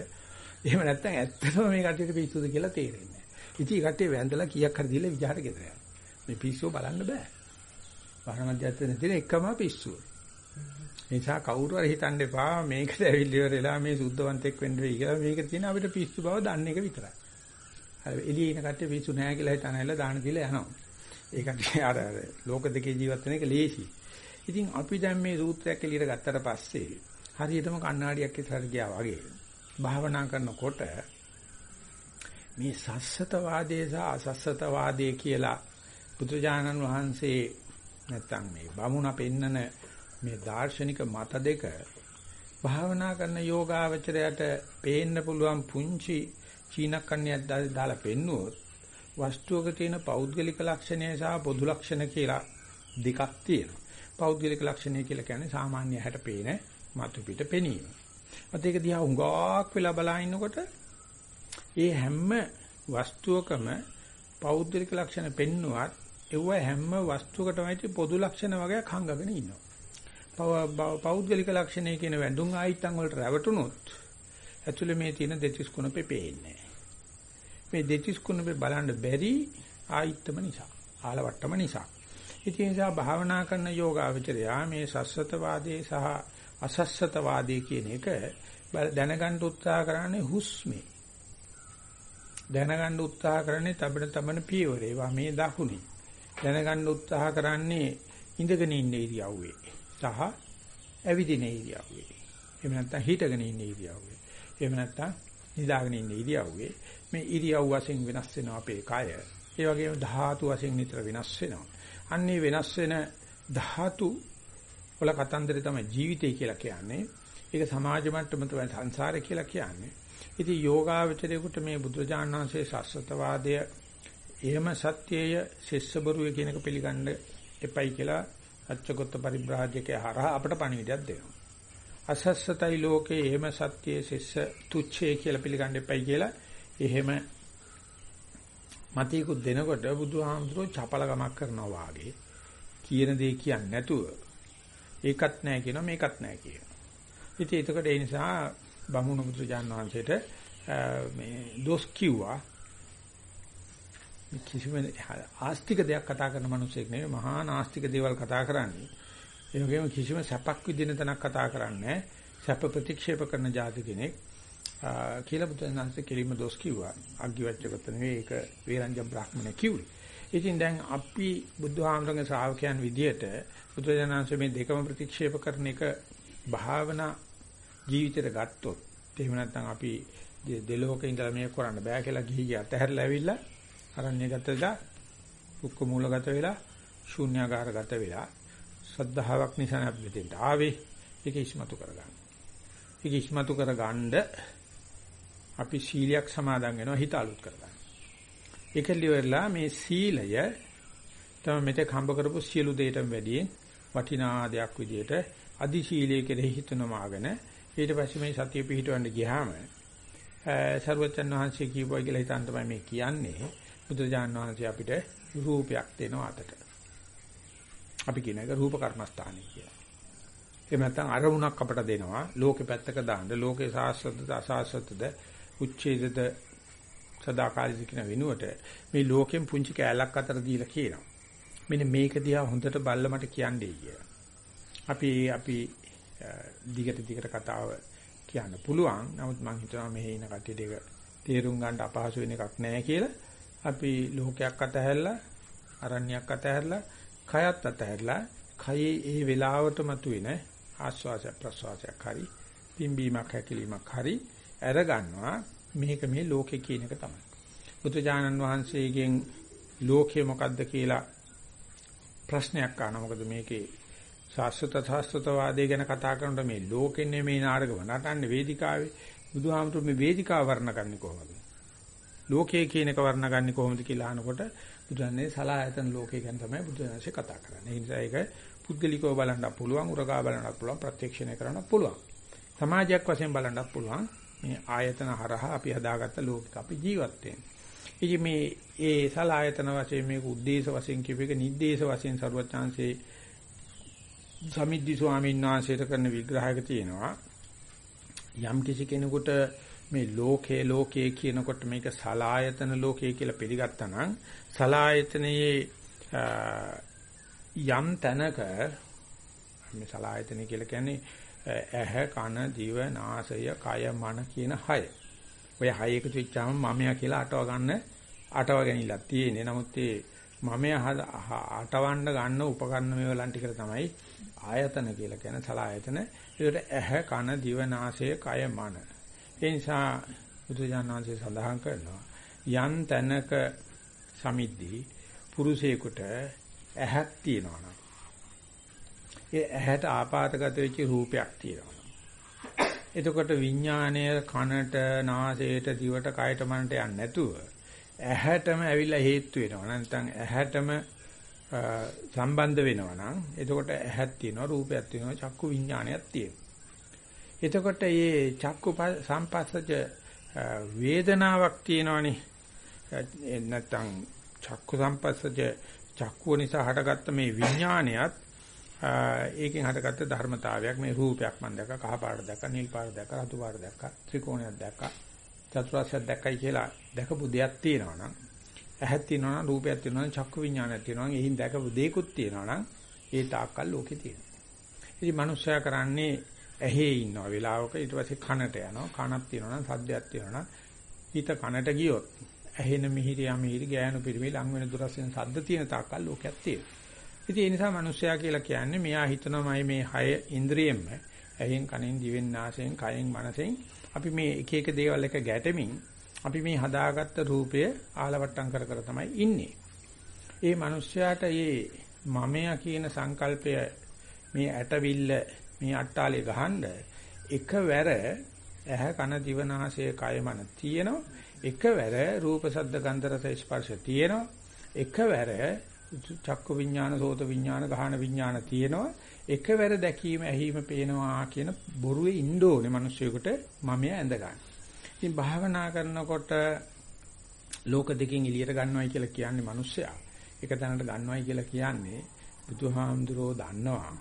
එහෙම නැත්නම් ඇත්තටම මේ කට්ටියට පිස්සුද කියලා තේරෙන්නේ නැහැ. ඉතින් කට්ටිය වැඳලා කීයක් හරි දීලා විචාර ගෙදර යනවා. මේ පිස්සෝ බලන්න බෑ. භාවන මධ්‍යස්ථානේ තියෙන එකම පිස්සුව. නිසා කවුරු හරි හිතන්න එපා මේකට ඇවිල්ලි ඉවරලා මේ සුද්ධවන්තෙක් වෙන්න වෙයි කියලා මේක තියෙන අපිට පිස්සු බව දන්න එක විතරයි. අර එළියේ ඉන කට්ටිය පිස්සු නැහැ කියලා හිතන ඇවිල්ලා දාන දීලා යනවා. ඒකට අර ලෝක දෙකේ ජීවත් වෙන එක ලේසි. ඉතින් අපි දැන් මේ සූත්‍රයක් එළියට ගත්තට පස්සේ හරියටම කණ්ණාඩියක් ඉස්සරහ ගියා වගේ භාවනා කරනකොට මේ සස්සත වාදයේ සහ අසස්සත වාදයේ කියලා බුදුජානන් වහන්සේ නැත්තම් මේ බමුණ පෙන්නන මේ දාර්ශනික මත දෙක භාවනා කරන යෝගාවචරයට පේන්න පුළුවන් පුංචි චීනකන්‍යයක් දාලා පෙන්නුවොත් වස්තුවක තියෙන පෞද්ගලික ලක්ෂණය සහ පොදු ලක්ෂණ කියලා දෙකක් තියෙනවා. පෞද්ගලික ලක්ෂණය කියලා කියන්නේ සාමාන්‍ය හැට පේන මතු පිට පෙනීම. මත ඒක දිහා උඟාක් වෙලා බලා ඉන්නකොට ඒ හැම වස්තුවකම පෞද්ගලික ලක්ෂණ පෙන්නුවත් ඒව හැම වස්තුවකටම පොදු ලක්ෂණ වගේක් හංගගෙන ඉන්නවා. පෞද්ගලික ලක්ෂණය කියන වැඳුම් ආයිත්තන් වලට රැවටුනොත් ඇතුළේ මේ තියෙන දෙතිස් කුණපේ පේන්නේ මේ දෙතිස් කුණපේ බලන්න බැරි ආයිත්තම නිසා ආලවට්ටම නිසා ඉතින් නිසා භාවනා කරන යෝගාවචරයා මේ සස්සතවාදී සහ අසස්සතවාදී කියන එක දැනගන්න උත්සාහ කරන්නේ හුස්මේ දැනගන්න උත්සාහ කරන්නේ තබන තබන පියවරේ වා මේ දකුණේ දැනගන්න උත්සාහ කරන්නේ ඉඳගෙන ඉන්න ඉරියව්වේ සහ ඇවිදින ඉරියව්වේ. එහෙම නැත්නම් හිටගෙන ඉන්න ඉරියව්වේ. එහෙම නැත්නම් නිදාගෙන ඉන්න ඉරියව්වේ. මේ ඉරියව් වශයෙන් වෙනස් වෙනවා අපේ කය. ඒ වගේම ධාතු වශයෙන් නිතර වෙනස් වෙනවා. අන්නේ වෙනස් වෙන ධාතු වල කතන්දරේ තමයි ජීවිතය කියලා කියන්නේ. ඒක සමාජ මට්ටම තමයි සංසාරය කියලා කියන්නේ. ඉතින් යෝගාවචරයේකට මේ බුදුරජාණන් වහන්සේ සස්සතවාදය එහෙම සත්‍යය ශිෂ්‍යබරුවේ කියන එක පිළිගන්න එපයි කියලා අච්චගොත්ත පරිබ්‍රාජකේ හරහා අපට පණිවිඩයක් දෙනවා. අසස්සතයි ලෝකේ එහෙම සත්‍යයේ සිස්ස තුච්ඡේ කියලා පිළිගන්න එපයි කියලා එහෙම මතයකුත් දෙනකොට බුදුහාමුදුරුවෝ චපලකමක් කරනවා වාගේ කියන දේ කියන්නේ නැතුව ඒකත් නැහැ කියනවා මේකත් නැහැ කියනවා. ඉතින් ඒකට ඒ නිසා බමුණු බුදුජාන් වහන්සේට මේ දොස් කිව්වා කිසිම ආස්තික දෙයක් කතා කරන මිනිසෙක් නෙවෙයි මහා නාස්තික දේවල් කතා කරන්නේ. ඒ වගේම කිසිම සැපක් විඳින තැනක් කතා කරන්නේ සැප ප්‍රතික්ෂේප කරන જાති කෙනෙක්. කියලා බුදුන්වහන්සේ කෙලින්ම දොස් කිව්වා. අග්ගිවච්ඡකත නෙවෙයි ඒක වේරංජ බ්‍රාහ්මණ කිව්වේ. ඉතින් දැන් අපි බුදුහාමරගේ ශ්‍රාවකයන් විදියට බුදුජානන්සේ මේ දෙකම ප්‍රතික්ෂේප කරන එක භාවනා ජීවිතයට ගත්තොත් එහෙම නැත්නම් අපි දෙලෝකේ ඉඳලා මේක කරන්න බෑ කියලා ගිහි ගිය අතහැරලා ඇවිල්ලා අරණ්‍යගතලා රුක්ක මූලගත වෙලා ශූන්‍යාකාරගත වෙලා සද්ධාාවක් නිසා අපි මෙතෙන්ට ආවේ ඒක ඉස්මතු කරගන්න. ඒක ඉස්මතු කරගන්න අපි සීලයක් සමාදන් වෙනවා හිත අලුත් කරගන්න. ඒක liverලා මේ සීලය තමයි මෙතෙක් හම්බ කරපු සියලු දෙයටම වැඩියෙන් වටිනා දෙයක් විදියට අදි සීලයේ කෙරෙහි හිතනමාගෙන ඊට පස්සේ මේ සතිය පිහිටවන්න ගියාම සර්වචන් වහන්සේ කියපුවා කියලා හිතන් තමයි මේ කියන්නේ බුදුජාන විශ්වන්සේ අපිට රූපයක් දෙනවා අතට. අපි කියන එක රූප කර්මස්ථානයි කියලා. එහෙම නැත්නම් අරමුණක් අපට දෙනවා ලෝකෙ පැත්තක දාන්න ලෝකේ සාස්වතද අසාස්වතද උච්ඡේදද සදාකාලික කියන වෙනුවට මේ ලෝකෙන් පුංචි කෑල්ලක් අතර දීලා කියනවා. මෙන්න මේක දිහා හොඳට බලලා මට කියන්නේ කියලා. අපි අපි දිගට දිගට කතාව කියන්න පුළුවන්. නමුත් මම හිතනවා මෙහි ඉන කට්ටියට ඒක තේරුම් ගන්න අපහසු වෙන එකක් නෑ කියලා. අපි ලෝකයක් අතහැරලා, අරණ්‍යයක් අතහැරලා, කයත් අතහැරලා, කයේ ඒ වෙලාවට මතුවෙන ආස්වාස ප්‍රසවාසයක් හරි, පිම්බීමක් හැකිලීමක් හරි අර ගන්නවා. මේක මේ ලෝකේ කියන එක තමයි. බුදුජානන් වහන්සේගෙන් ලෝකය මොකද්ද කියලා ප්‍රශ්නයක් අහනවා. මොකද මේකේ ශාස්ත්‍රත ශාස්ත්‍රතවාදය ගැන කතා කරනකොට මේ ලෝකෙන්නේ මේ නාටකව නටන්නේ වේදිකාවේ. බුදුහාමුදුරු මේ වේදිකාව වර්ණගන්නේ කොහොමද? ලෝකයේ කියන එක වර්ණගන්නේ කොහොමද කියලා අහනකොට බුදුන්නේ සලායතන ලෝකය ගැන තමයි බුදුන්සේ කතා කරන්නේ. ඒ නිසා ඒක පුද්ගලිකව බලන්න පුළුවන්, උරගා බලන්න පුළුවන්, ප්‍රත්‍යක්ෂණය කරන්න පුළුවන්. සමාජයක් වශයෙන් බලන්නත් පුළුවන්. මේ ආයතන හරහා අපි හදාගත්ත ලෝකෙක අපි ජීවත් වෙන්නේ. මේ ඒ සලායතන වශයෙන් මේක උද්දේශ වශයෙන් කියපු එක නිද්දේශ වශයෙන් සරුවචාන්සේ සමිද්දි ස්වාමීන් වහන්සේට කරන විග්‍රහයක තියෙනවා. යම් කිසි කෙනෙකුට මේ ලෝකේ ලෝකේ කියනකොට මේක සලායතන ලෝකේ කියලා පිළිගත්තා නම් සලායතනයේ යම් තැනක මේ සලායතන කියලා කියන්නේ ඇහ කන දිව නාසය කය මන කියන හය. ඔය හය එකතු වෙච්චාම මමයා කියලා අටව ගන්න අටව ගැනීමක් තියෙන්නේ. නමුත් ඒ මමයා අටවන්න ගන්න උපකරණ මේවලන් ටික තමයි ආයතන කියලා කියන සලායතන. ඒකට ඇහ කන දිව නාසය කය මන. ඒ නිසා බුදුජානනාංශය සඳහන් කරනවා යම් තැනක සමිද්දී පුරුෂයෙකුට ඇහක් තියෙනවා නම් ඒ ඇහැට ආපాతගත වෙච්ච රූපයක් තියෙනවා. එතකොට විඥාණය කනට, නාසයට, දිවට, කයට මනට යන්නේ නැතුව ඇහැටම ඇවිල්ලා හේතු වෙනවා. නැත්නම් ඇහැටම සම්බන්ධ වෙනවා නම් එතකොට ඇහක් තියෙනවා, රූපයක් තියෙනවා, චක්කු විඥානයක් තියෙනවා. එතකොට මේ චක්කු සම්පස්සජ වේදනාවක් තියෙනවනේ. නැත්නම් චක්කු සම්පස්සජ චක්කුව නිසා හටගත්ත මේ විඥානයත් ඒකෙන් හටගත්ත ධර්මතාවයක් මේ රූපයක් මම දැක්ක කහ පාට දැක්ක නිල් පාට දැක්ක රතු පාට දැක්ක ත්‍රිකෝණයක් දැක්ක චතුරාර්යයක් දැක්කයි කියලා දැකපු දෙයක් තියෙනවා නම් ඇහක් තියෙනවා නම් රූපයක් තියෙනවා නම් චක්කු විඥානයක් තියෙනවා නම් එහින් දැකපු දෙයක්ත් තියෙනවා නම් ඒ තාක්කල් ලෝකේ තියෙනවා. ඉතින් මනුස්සයා කරන්නේ ඇහි ඉන්නවා වෙලාවක ඊට පස්සේ කනට යනවා කනක් තියෙනවා නම් සද්දයක් තියෙනවා නම් හිත කනට ගියොත් ඇහෙන මිහිරි යමිහිරි ගෑනු පිරිමි ලං වෙන දුරස්යෙන් සද්ද තියෙන තාක්කල් ලෝකයක් තියෙනවා. ඉතින් ඒ නිසා මිනිස්සයා කියලා කියන්නේ මෙයා හිතනමයි මේ හය ඉන්ද්‍රියෙන්ම ඇහෙන් කනෙන් දිවෙන් නාසයෙන් කයෙන් මනසෙන් අපි මේ එක එක දේවල් එක ගැටෙමින් අපි මේ හදාගත්ත රූපය ආලවට්ටම් කර කර තමයි ඉන්නේ. ඒ මිනිස්සයාට මේ මමයා කියන සංකල්පය මේ ඇටවිල්ල මේ අට්ටාලේ ගහනද එකවර ඇහ කන දිව නාසය කය මන තියෙනවා එකවර රූප ශබ්ද ගන්ධ රස ස්පර්ශ තියෙනවා එකවර චක්කු විඥාන, සෝත විඥාන, ගහන විඥාන තියෙනවා. එකවර දැකීම, ඇහිම පේනවා කියන බොරුවේ ඉන්න ඕනේ මිනිස්සුයෙකුට මමයා ඇඳ ගන්න. ඉතින් භාවනා කරනකොට ලෝක දෙකෙන් එළියට ගන්නවයි කියලා කියන්නේ මිනිස්සයා. එක තැනකට ගන්නවයි කියලා කියන්නේ බුදුහාමුදුරෝ දන්නවා.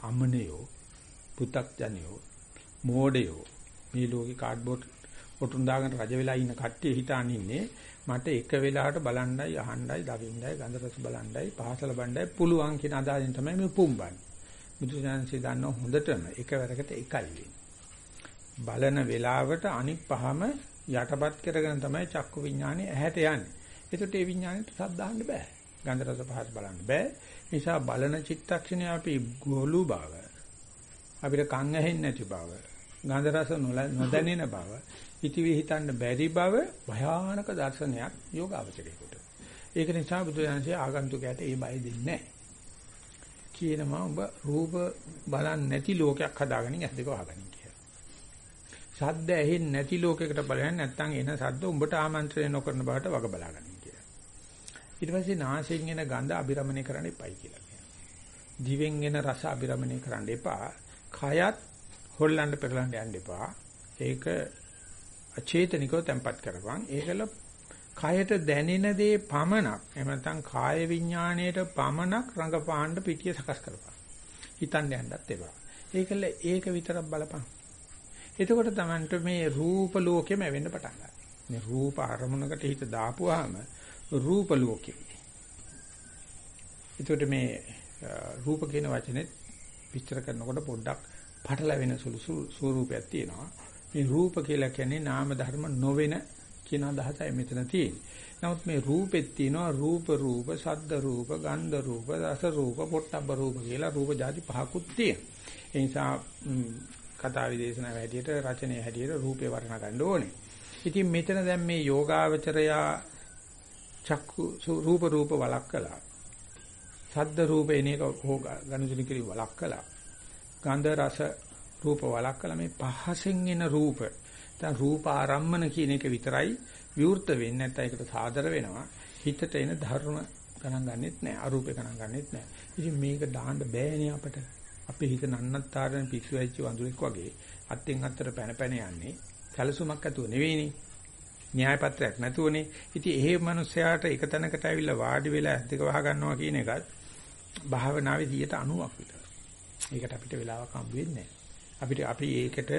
අමනයෝ, පු탁ජනියෝ, මෝඩයෝ මේ ලෝකේ කාඩ්බෝඩ් ඔටුන් දාගෙන රජ වෙලා ඉන්න කට්ටිය හිතාන ඉන්නේ මට එක වෙලාවට බලණ්ඩයි අහණ්ඩයි දකින්නයි ගන්ධ රස බලණ්ඩයි පහස ලබණ්ඩයි පුළුවන් කියන අදහසින් තමයි මේ පුම්බන්නේ. බුදුසසුනේ දන්නව හොඳටම එකවරකට එකයි වෙන්නේ. බලන වෙලාවට අනික් පහම යටපත් කරගෙන තමයි චක්කු විඥානේ ඇහැට යන්නේ. ඒකට ඒ විඥානෙට සද්දාන්න බෑ. ගන්ධ රස පහත් බලන්න බෑ. නිසා බලන චිත්තක්ෂණය අපි ගොළු බව අපිට කන් ඇහෙන්නේ නැති බව ගන්ධ රස නොදැනෙන බව ඉතිවි හිතන්න බැරි බව භයානක දර්ශනයක් යෝගාවචරයකට. ඒක නිසා බුදුරජාණන්සේ ආගන්තුකයට ඒ බය දෙන්නේ නැහැ. කියනවා ඔබ රූප බලන්නේ නැති ලෝකයක් හදාගනින් ඇස් දෙක වහගනින් කියලා. සද්ද ඇහෙන්නේ නැති ලෝකයකට බලන්නේ නැත්නම් එන සද්ද උඹට ආමන්ත්‍රණය නොකරන බවට වග බලාගනින් කියලා. ඊට පස්සේ නාසයෙන් එන ගඳ අබිරමණය කරන්න එපයි කියලා කියනවා. දිවෙන් එන රස අබිරමණය කරන්න එපා. කයත් හොල්ලන්න පෙරලන්න යන්න එපා. ඒක අචේතනිකව තැම්පත් කරපන්. ඒකල කයට දැනෙන දේ පමණක් එහෙම නැත්නම් කාය විඥාණයට පමණක් රඟපාන්න පිටිය සකස් කරපන්. හිතන්න යන්නත් එපා. ඒකල ඒක විතරක් බලපන්. එතකොට Tamanට මේ රූප ලෝකෙම වෙන්න පටන් ගන්නවා. මේ රූප අරමුණකට හිත දාපුවාම රූප ලෝකෙ. එතකොට මේ රූප කියන වචනේ විස්තර කරනකොට පොඩ්ඩක් පටලැවෙන සුළු ස්වරූපයක් තියෙනවා. මේ රූප කියලා කියන්නේ නාම ධර්ම නොවන කියන අදහසයි මෙතන තියෙන්නේ. නමුත් මේ රූපෙත් තියෙනවා රූප රූප, ශබ්ද රූප, ගන්ධ රූප, රස රූප, පොට්ටබ්බ රූප කියලා රූප જાති පහකුත් තියෙනවා. ඒ නිසා කතා විදේශනා වැඩියට රචනයේ හැටියට රූපේ වර්ණන ගන්න ඕනේ. ඉතින් මෙතන දැන් මේ යෝගාවචරයා චක්කු රූප රූප වලක් කළා. ශබ්ද රූප එන එක හෝ ගනුදෙනු කිරි වලක් කළා. ගන්ධ රස රූප වලක් කළා. මේ පහසෙන් එන රූප. දැන් රූප ආරම්මන කියන එක විතරයි විවෘත වෙන්නේ නැත්නම් ඒකට සාදර වෙනවා. හිතට එන ධර්ම ගණන් ගන්නෙත් නැහැ අරූපේ ගණන් ගන්නෙත් නැහැ ඉතින් මේක දාන්න බෑනේ අපිට. අපේ හිත නන්නත්තරන පිස්සු වෙච්ච වඳුරෙක් වගේ අත්ෙන් අත්තට පැන පැන යන්නේ. සැලසුමක් ඇතුව නෙවෙයිනේ. න්‍යාය පත්‍රයක් නැතුවනේ. ඉතින් එහෙම මිනිස්සයාට එක තැනකට ඇවිල්ලා වාඩි වෙලා ඇස් දෙක වහ ගන්නවා කියන එකත් භාවනාවේ 90ක් විතර. ඒකට අපිට වෙලාවක් හම්බ වෙන්නේ අපිට අපි ඒකට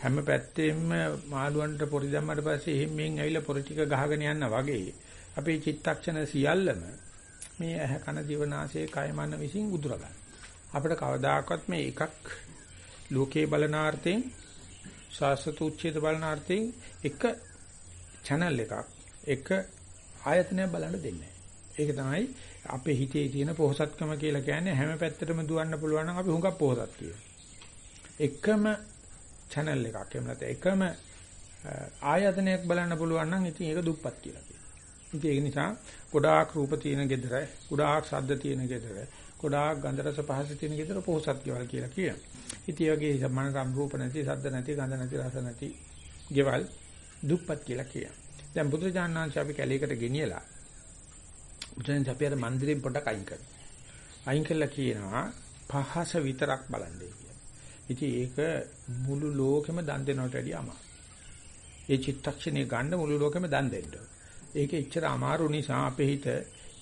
හැම පැත්තෙම මාළුවන්ට පොරි දැම්මට පස්සේ එහෙම මෙන් ඇවිල්ලා පොරි ටික ගහගෙන යනවා වගේ අපේ චිත්තක්ෂණ සියල්ලම මේ ඇහ කන දිවනාසය කය මන විසින් උදුර ගන්න. අපිට කවදාකවත් මේ එකක් ලෝකේ බලනාර්ථයෙන් ශාස්ත්‍ර උච්ඡේද බලනාර්ථයෙන් එක channel එකක් එක ආයතනයක් බලන්න දෙන්නේ ඒක තමයි අපේ හිතේ තියෙන පොහසත්කම කියලා කියන්නේ හැම පැත්තටම දුවන්න පුළුවන් නම් අපි හුඟක් පොහසත් කියනවා. එකම channel එකක් එහෙම නැත්නම් එකම ආයතනයක් බලන්න පුළුවන් නම් ඉතින් ඒක දුප්පත් කියලා කියනවා. ඉතින් ඒක නිසා ගොඩාක් රූප තියෙන gedara, ගොඩාක් ශබ්ද තියෙන gedara, ගොඩාක් ගන්ධ රස පහස තියෙන gedara පොහසත් ගෙවල් කියලා කියනවා. ඉතින් ඒ වගේ මනරම් රූප නැති, ශබ්ද නැති, ගන්ධ නැති, රස නැති ගෙවල් දුප්පත් කියලා කියනවා. දැන් බුදුරජාණන් වහන්සේ අපි කැලේකට ගෙනියලා බුදුන් අපි අර මන්දිරෙන් පොඩක් අයින් කරනවා. අයින් කළා කියනවා පහස විතරක් බලන්නේ කියලා. ඉතින් ඒක මුළු ලෝකෙම දන් දෙනවට වැඩිය අමාරුයි. ඒ චිත්තක්ෂණේ ගන්න මුළු ලෝකෙම දන් දෙන්න. ඒක එච්චර අමාරු නිසා අපේ හිත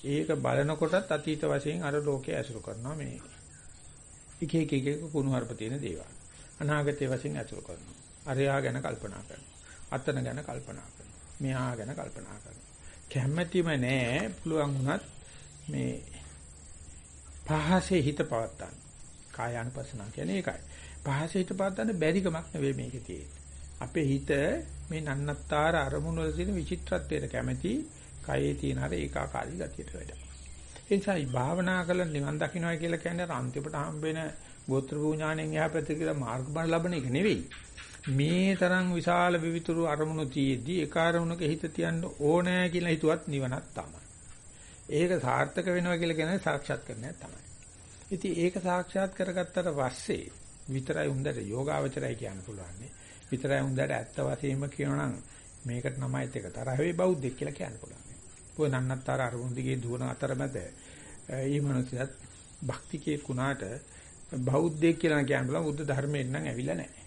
ඒක බලනකොටත් අතීත වශයෙන් අර ලෝකයේ ඇසුරු කරනවා මේ. එක එක එක එක කුණු හarp තියෙන දේවල්. අනාගතයේ වශයෙන් ඇසුරු කරනවා. අරයා ගැන කල්පනා කරනවා. අතන ගැන කල්පනා කරනවා. මෙහා ගැන කල්පනා කරනවා. කැමැතිම නෑ පුළුවන් වුණත් මේ පහසේ හිත පවත්තන්න. කායානුපස්සනා කියන්නේ ඒකයි. පහසේ හිත පවත්තන්න බැරිකමක් නෙවෙයි මේකේ තියෙන්නේ. අපේ හිත මේ නන්නත්තර අරමුණු වල තියෙන විචිත්‍රත්වයට කැමැති කයේ තියෙන අර ඒකාකාරී ගතියට වැඩ. ඒ නිසා භාවනා කළ නිවන් දකින්නයි කියලා කියන්නේ අන්තිමට හම්බ වෙන ගෝත්‍ර භූඥාණයෙන් එහා පැත්තේ කියලා මාර්ගබල ලබන එක නෙවෙයි. මේ තරම් විශාල විවිතුරු අරමුණු තියේදී ඒ කාර්මුණක හිත තියන්න ඕනෑ කියලා හිතුවත් නිවනක් තමයි. ඒක සාර්ථක වෙනවා කියලා කියන්නේ සාක්ෂාත් කරන්නයි තමයි. ඉතින් ඒක සාක්ෂාත් කරගත්තට පස්සේ විතරයි උන්දට යෝගාවචරයි කියන්න පුළුවන්. විතරයි උන්දට ඇත්ත වශයෙන්ම කියනනම් මේකට නමයිත් එක තරහ වෙයි බෞද්ධෙක් කියලා කියන්න පුළුවන්. පොය නන්නත්තර අරමුණු දිගේ දුවන අතරමැද ඒ මනසත් භක්තිකේ කුණාට බෞද්ධයෙක් කියලා කියන්න පුළුවන් බුද්ධ ධර්මයෙන් නම් ඇවිල්ලා නැහැ.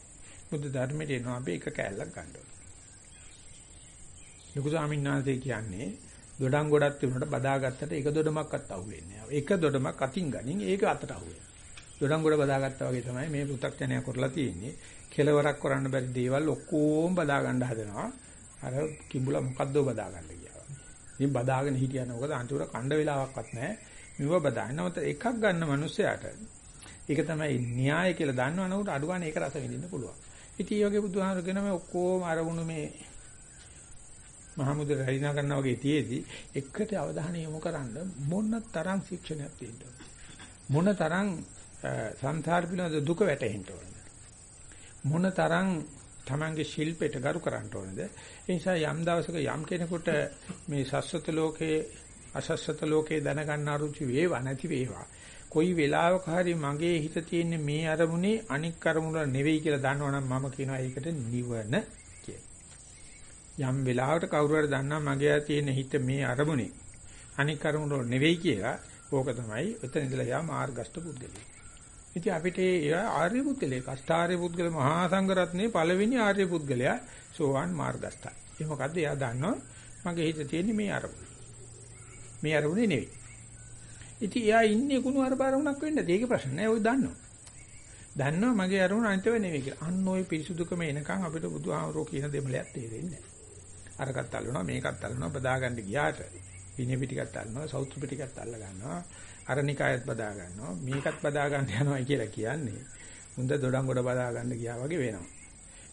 බුද්ධ ධර්මයට එනවා අපි එක කෑල්ලක් ගන්න ඕනේ. ලොකු ස්වාමීන් වහන්සේ කියන්නේ දොඩම් ගොඩක් තිබුණාට බදාගත්තට එක දොඩමක්වත් අහුවෙන්නේ නැහැ. එක දොඩමක් අතින් ගනින් ඒක අතට අහුවෙනවා. දොඩම් ගොඩ බදාගත්තා වගේ තමයි මේ පු탁ජනය කරලා තියෙන්නේ. කෙලවරක් කරන්න බැරි දේවල් ඔක්කොම බදා ගන්න හදනවා. අර කිඹුලා මොකද්ද බදා ගන්න කියලා. ඉතින් බදාගෙන හිටියන මොකද අන්තිමට කණ්ඩ වෙලාවක්වත් නැහැ. මෙව බදාගෙන. නමුත් එකක් ගන්න මිනිස්සයාට ඒක තමයි න්‍යාය කියලා දන්නවනකොට අඩු ගන්න ඒක රස විඳින්න පුළුවන්. ඉතින් මේ වගේ බුදුහාමරගෙන මේ ඔක්කොම අරමුණු මේ මහමුදේ රැිනා කරනවා වගේ තියේදී එකට අවධානය යොමු කරන්න මොන තරම් ශික්ෂණයක් තියෙනවද මොන තරම් සංසාර පිළිබඳ දුක වැටහෙන්න ඕනද මොන තරම් Tamange ශිල්පයට ගරු කරන්න ඕනද ඒ නිසා යම් දවසක යම් කෙනෙකුට මේ සස්වත ලෝකේ අසස්වත ලෝකේ දැනගන්න අරුචි වේවා නැති වේවා කොයි වෙලාවක හරි මගේ හිත තියෙන්නේ මේ අරමුණේ අනික් අරමුණ නෙවෙයි කියලා දන්නවනම් මම කියනවා ඒකට නිවන කියලා. යම් වෙලාවකට කවුරු හරි දන්නා මගේ තියෙන හිත මේ අරමුණේ අනික් අරමුණ නෙවෙයි කියලා ඕක තමයි එතන ඉඳලා යා මාර්ගස්ත පුද්ගලයා. ඉතින් අපිට ඒ ආර්ය පුද්ගලයා කස්තාර්ය පුද්ගල මහා සංඝරත්නයේ පළවෙනි ආර්ය පුද්ගලයා සෝවාන් මාර්ගස්තයි. ඒ මොකද්ද? එයා දන්නවා මගේ හිත තියෙන්නේ මේ අරමුණ. මේ අරමුණේ නෙවෙයි. ඉතින් එයා ඉන්නේ කුණු අර බාරුණක් වෙන්නද? ඒකේ ප්‍රශ්න නෑ. ඔය දන්නවා. දන්නවා මගේ අරමුණ අනිතව නෙවෙයි කියලා. අන්න ওই පිරිසුදුකම එනකන් අපිට බුදුහාමරෝ කියන දෙමලයක් තේරෙන්නේ නෑ. අරකට අල්ලනවා මේකත් අල්ලනවා බදා ගන්න ගියාට විනය පිටිකත් අල්ලනවා සෞත්‍ර පිටිකත් අල්ල ගන්නවා අරනිකායත් බදා ගන්නවා මේකත් බදා ගන්න යනවා කියලා කියන්නේ මුන්ද දොඩම් ගොඩ බදා ගන්න ගියා වගේ වෙනවා.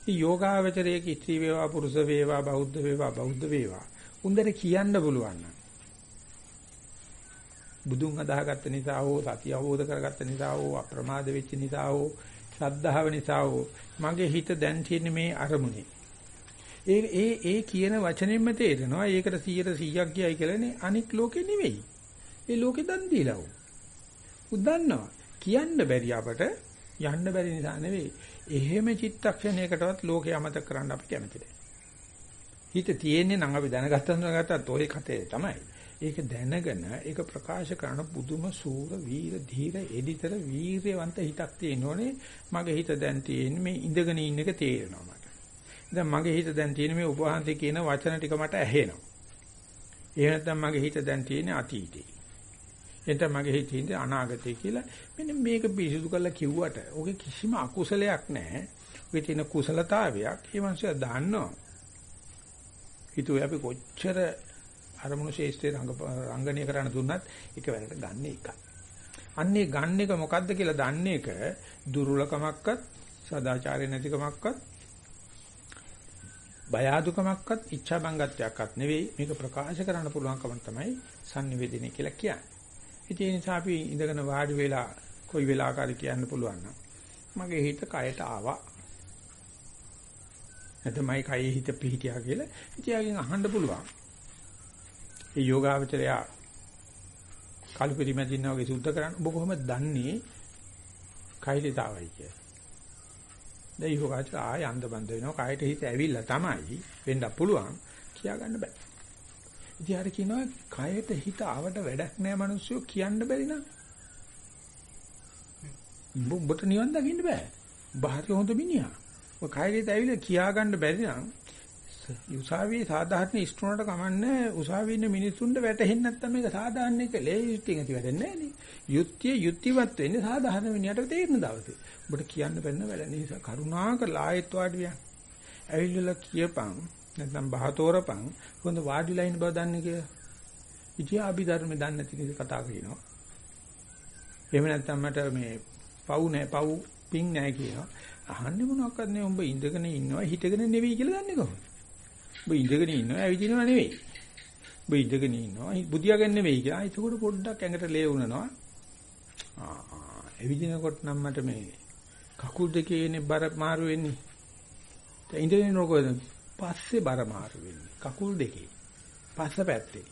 ඉතින් යෝගාවචරයේ කිත්‍රි වේවා පුරුෂ වේවා බෞද්ධ වේවා බෞද්ධ වේවා උන්දර කියන්න පුළුවන් නම් බුදුන් අදාහගත්ත නිසා හෝ සතිය අවබෝධ කරගත්ත නිසා හෝ අප්‍රමාද වෙච්ච නිසා හෝ ශ්‍රද්ධාව නිසා හෝ මගේ හිත දැන් තියෙන්නේ මේ අරමුණේ. ඒ ඒ ඒ කියන වචනෙන්ම තේරෙනවා ඒකට 100 100ක් කියයි කියලානේ අනික් ලෝකේ නෙවෙයි. ඒ ලෝකේ දන් දීලා වෝ. උදන්නවා. කියන්න බැරි අපට යන්න බැරි නිසා නෙවෙයි. එහෙම චිත්තක්ෂණයකටවත් ලෝකේ අමතක කරන්න අපි කැමති නැහැ. හිත තියෙන්නේ නම් අපි දැනගත්තම ගත්තත් ওই කතේ තමයි. ඒක දැනගෙන ඒක ප්‍රකාශ කරන පුදුම සූර වීර ධීර එඩිතර වීරයවන්ත හිතක් තියෙනෝනේ මගේ හිත දැන් තියෙන්නේ මේ ඉඳගෙන ඉන්න එක තේරෙනවා මට දැන් මගේ හිත දැන් තියෙන්නේ මේ උපවාසයේ කියන වචන ටික මට ඇහෙනවා එහෙම නැත්නම් මගේ හිත දැන් තියෙන්නේ අතීතේ එතන මගේ හිතේ ඉන්නේ අනාගතේ කියලා මෙන්න මේක පිරිසුදු කරලා කිව්වට ඔගේ කිසිම අකුසලයක් නැහැ ඔගේ තියෙන කුසලතාවයක් ඒ මනුස්සයා දන්නවා හිතුවේ අපි කොච්චර අරමුණු ශේෂ්ත්‍රයේ රංගනීය කරන්න දුන්නත් එක වෙලට ගන්න එකයි. අන්නේ ගන්න එක මොකද්ද කියලා දන්නේ එක දුර්වලකමක්වත් සදාචාරය නැතිකමක්වත් බය අඩුකමක්වත් ඉච්ඡා බංගත්වයක්වත් නෙවෙයි මේක ප්‍රකාශ කරන්න පුළුවන්කම තමයි sannivedana කියලා කියන්නේ. ඒ නිසා අපි ඉඳගෙන වාඩි වෙලා කොයි වෙලාවකරි කියන්න පුළුවන් නම් මගේ හිත කයට ආවා. නැත්නම්යි කයේ හිත පිහිටියා කියලා ඉතියාගෙන් අහන්න පුළුවන්. ඒ යෝගාවචරය කලු පරිමැදින්න වගේ සුද්ධ කරන්න ඔබ කොහොමද දන්නේ කයිලිතාවයි කිය. දැන් යෝගාචර ආය අන්දබන්ද වෙනවා කයට හිත ඇවිල්ලා තමයි වෙන්න පුළුවන් කියා ගන්න බෑ. ඉතින් අර කියනවා කයට හිත ආවට වැඩක් නෑ මිනිස්සු කියන්න බැරි නම්. උඹට නිවන් දකින්න බෑ. බාහිර හොඳ මිනිහා. ඔය කයට හිත ඇවිල්ලා කියා ගන්න බැරි නම් උසාවියේ සාධාරණ ඉස්තුනට කමන්නේ උසාවියේ ඉන්න මිනිස්සුන්ට වැටහෙන්නේ නැත්නම් මේක සාධාරණ එක ලේ යුක්තියෙන් ඇති වැඩන්නේ නැහැ නේ. යුක්තිය යුක්තිවත් වෙන්නේ සාධාරණ මිනිහට තේරෙන දවසේ. ඔබට කියන්න බැන්න වැඩ නිසා කරුණාකරලා ආයෙත් වාඩි වියන්. ඇවිල්ලා කියපන් නැත්නම් බහතෝරපන් කොහොමද වාඩිලා ඉන්න බව දන්නේ කියලා. ඉතියා අභිධර්ම දන්නේ නැති කෙනෙක් කතා කරනවා. එහෙම නැත්නම් මට මේ පව් නැහැ පව් පිං නැහැ කියනවා. අහන්නේ මොනවක්වත් නේ උඹ ඉඳගෙන ඉන්නවා හිටගෙන නෙවෙයි කියලා දන්නේ කොහොමද? ඔබ ඉඳගෙන ඉන්නවා ඇවිදිනව නෙවෙයි. ඔබ ඉඳගෙන ඉන්නවා බුදියාගෙන නෙවෙයි කියලා. ඒකෝට පොඩ්ඩක් ඇඟට ලේ වුණනවා. ආ ඇවිදිනකොට නම් මට මේ කකුල් දෙකේ ඉන්නේ බර මාරු වෙන්නේ. දැන් ඉඳගෙන ඉන්නකොට පස්සේ බර මාරු වෙන්නේ. කකුල් දෙකේ. පස්ස පැත්තේ.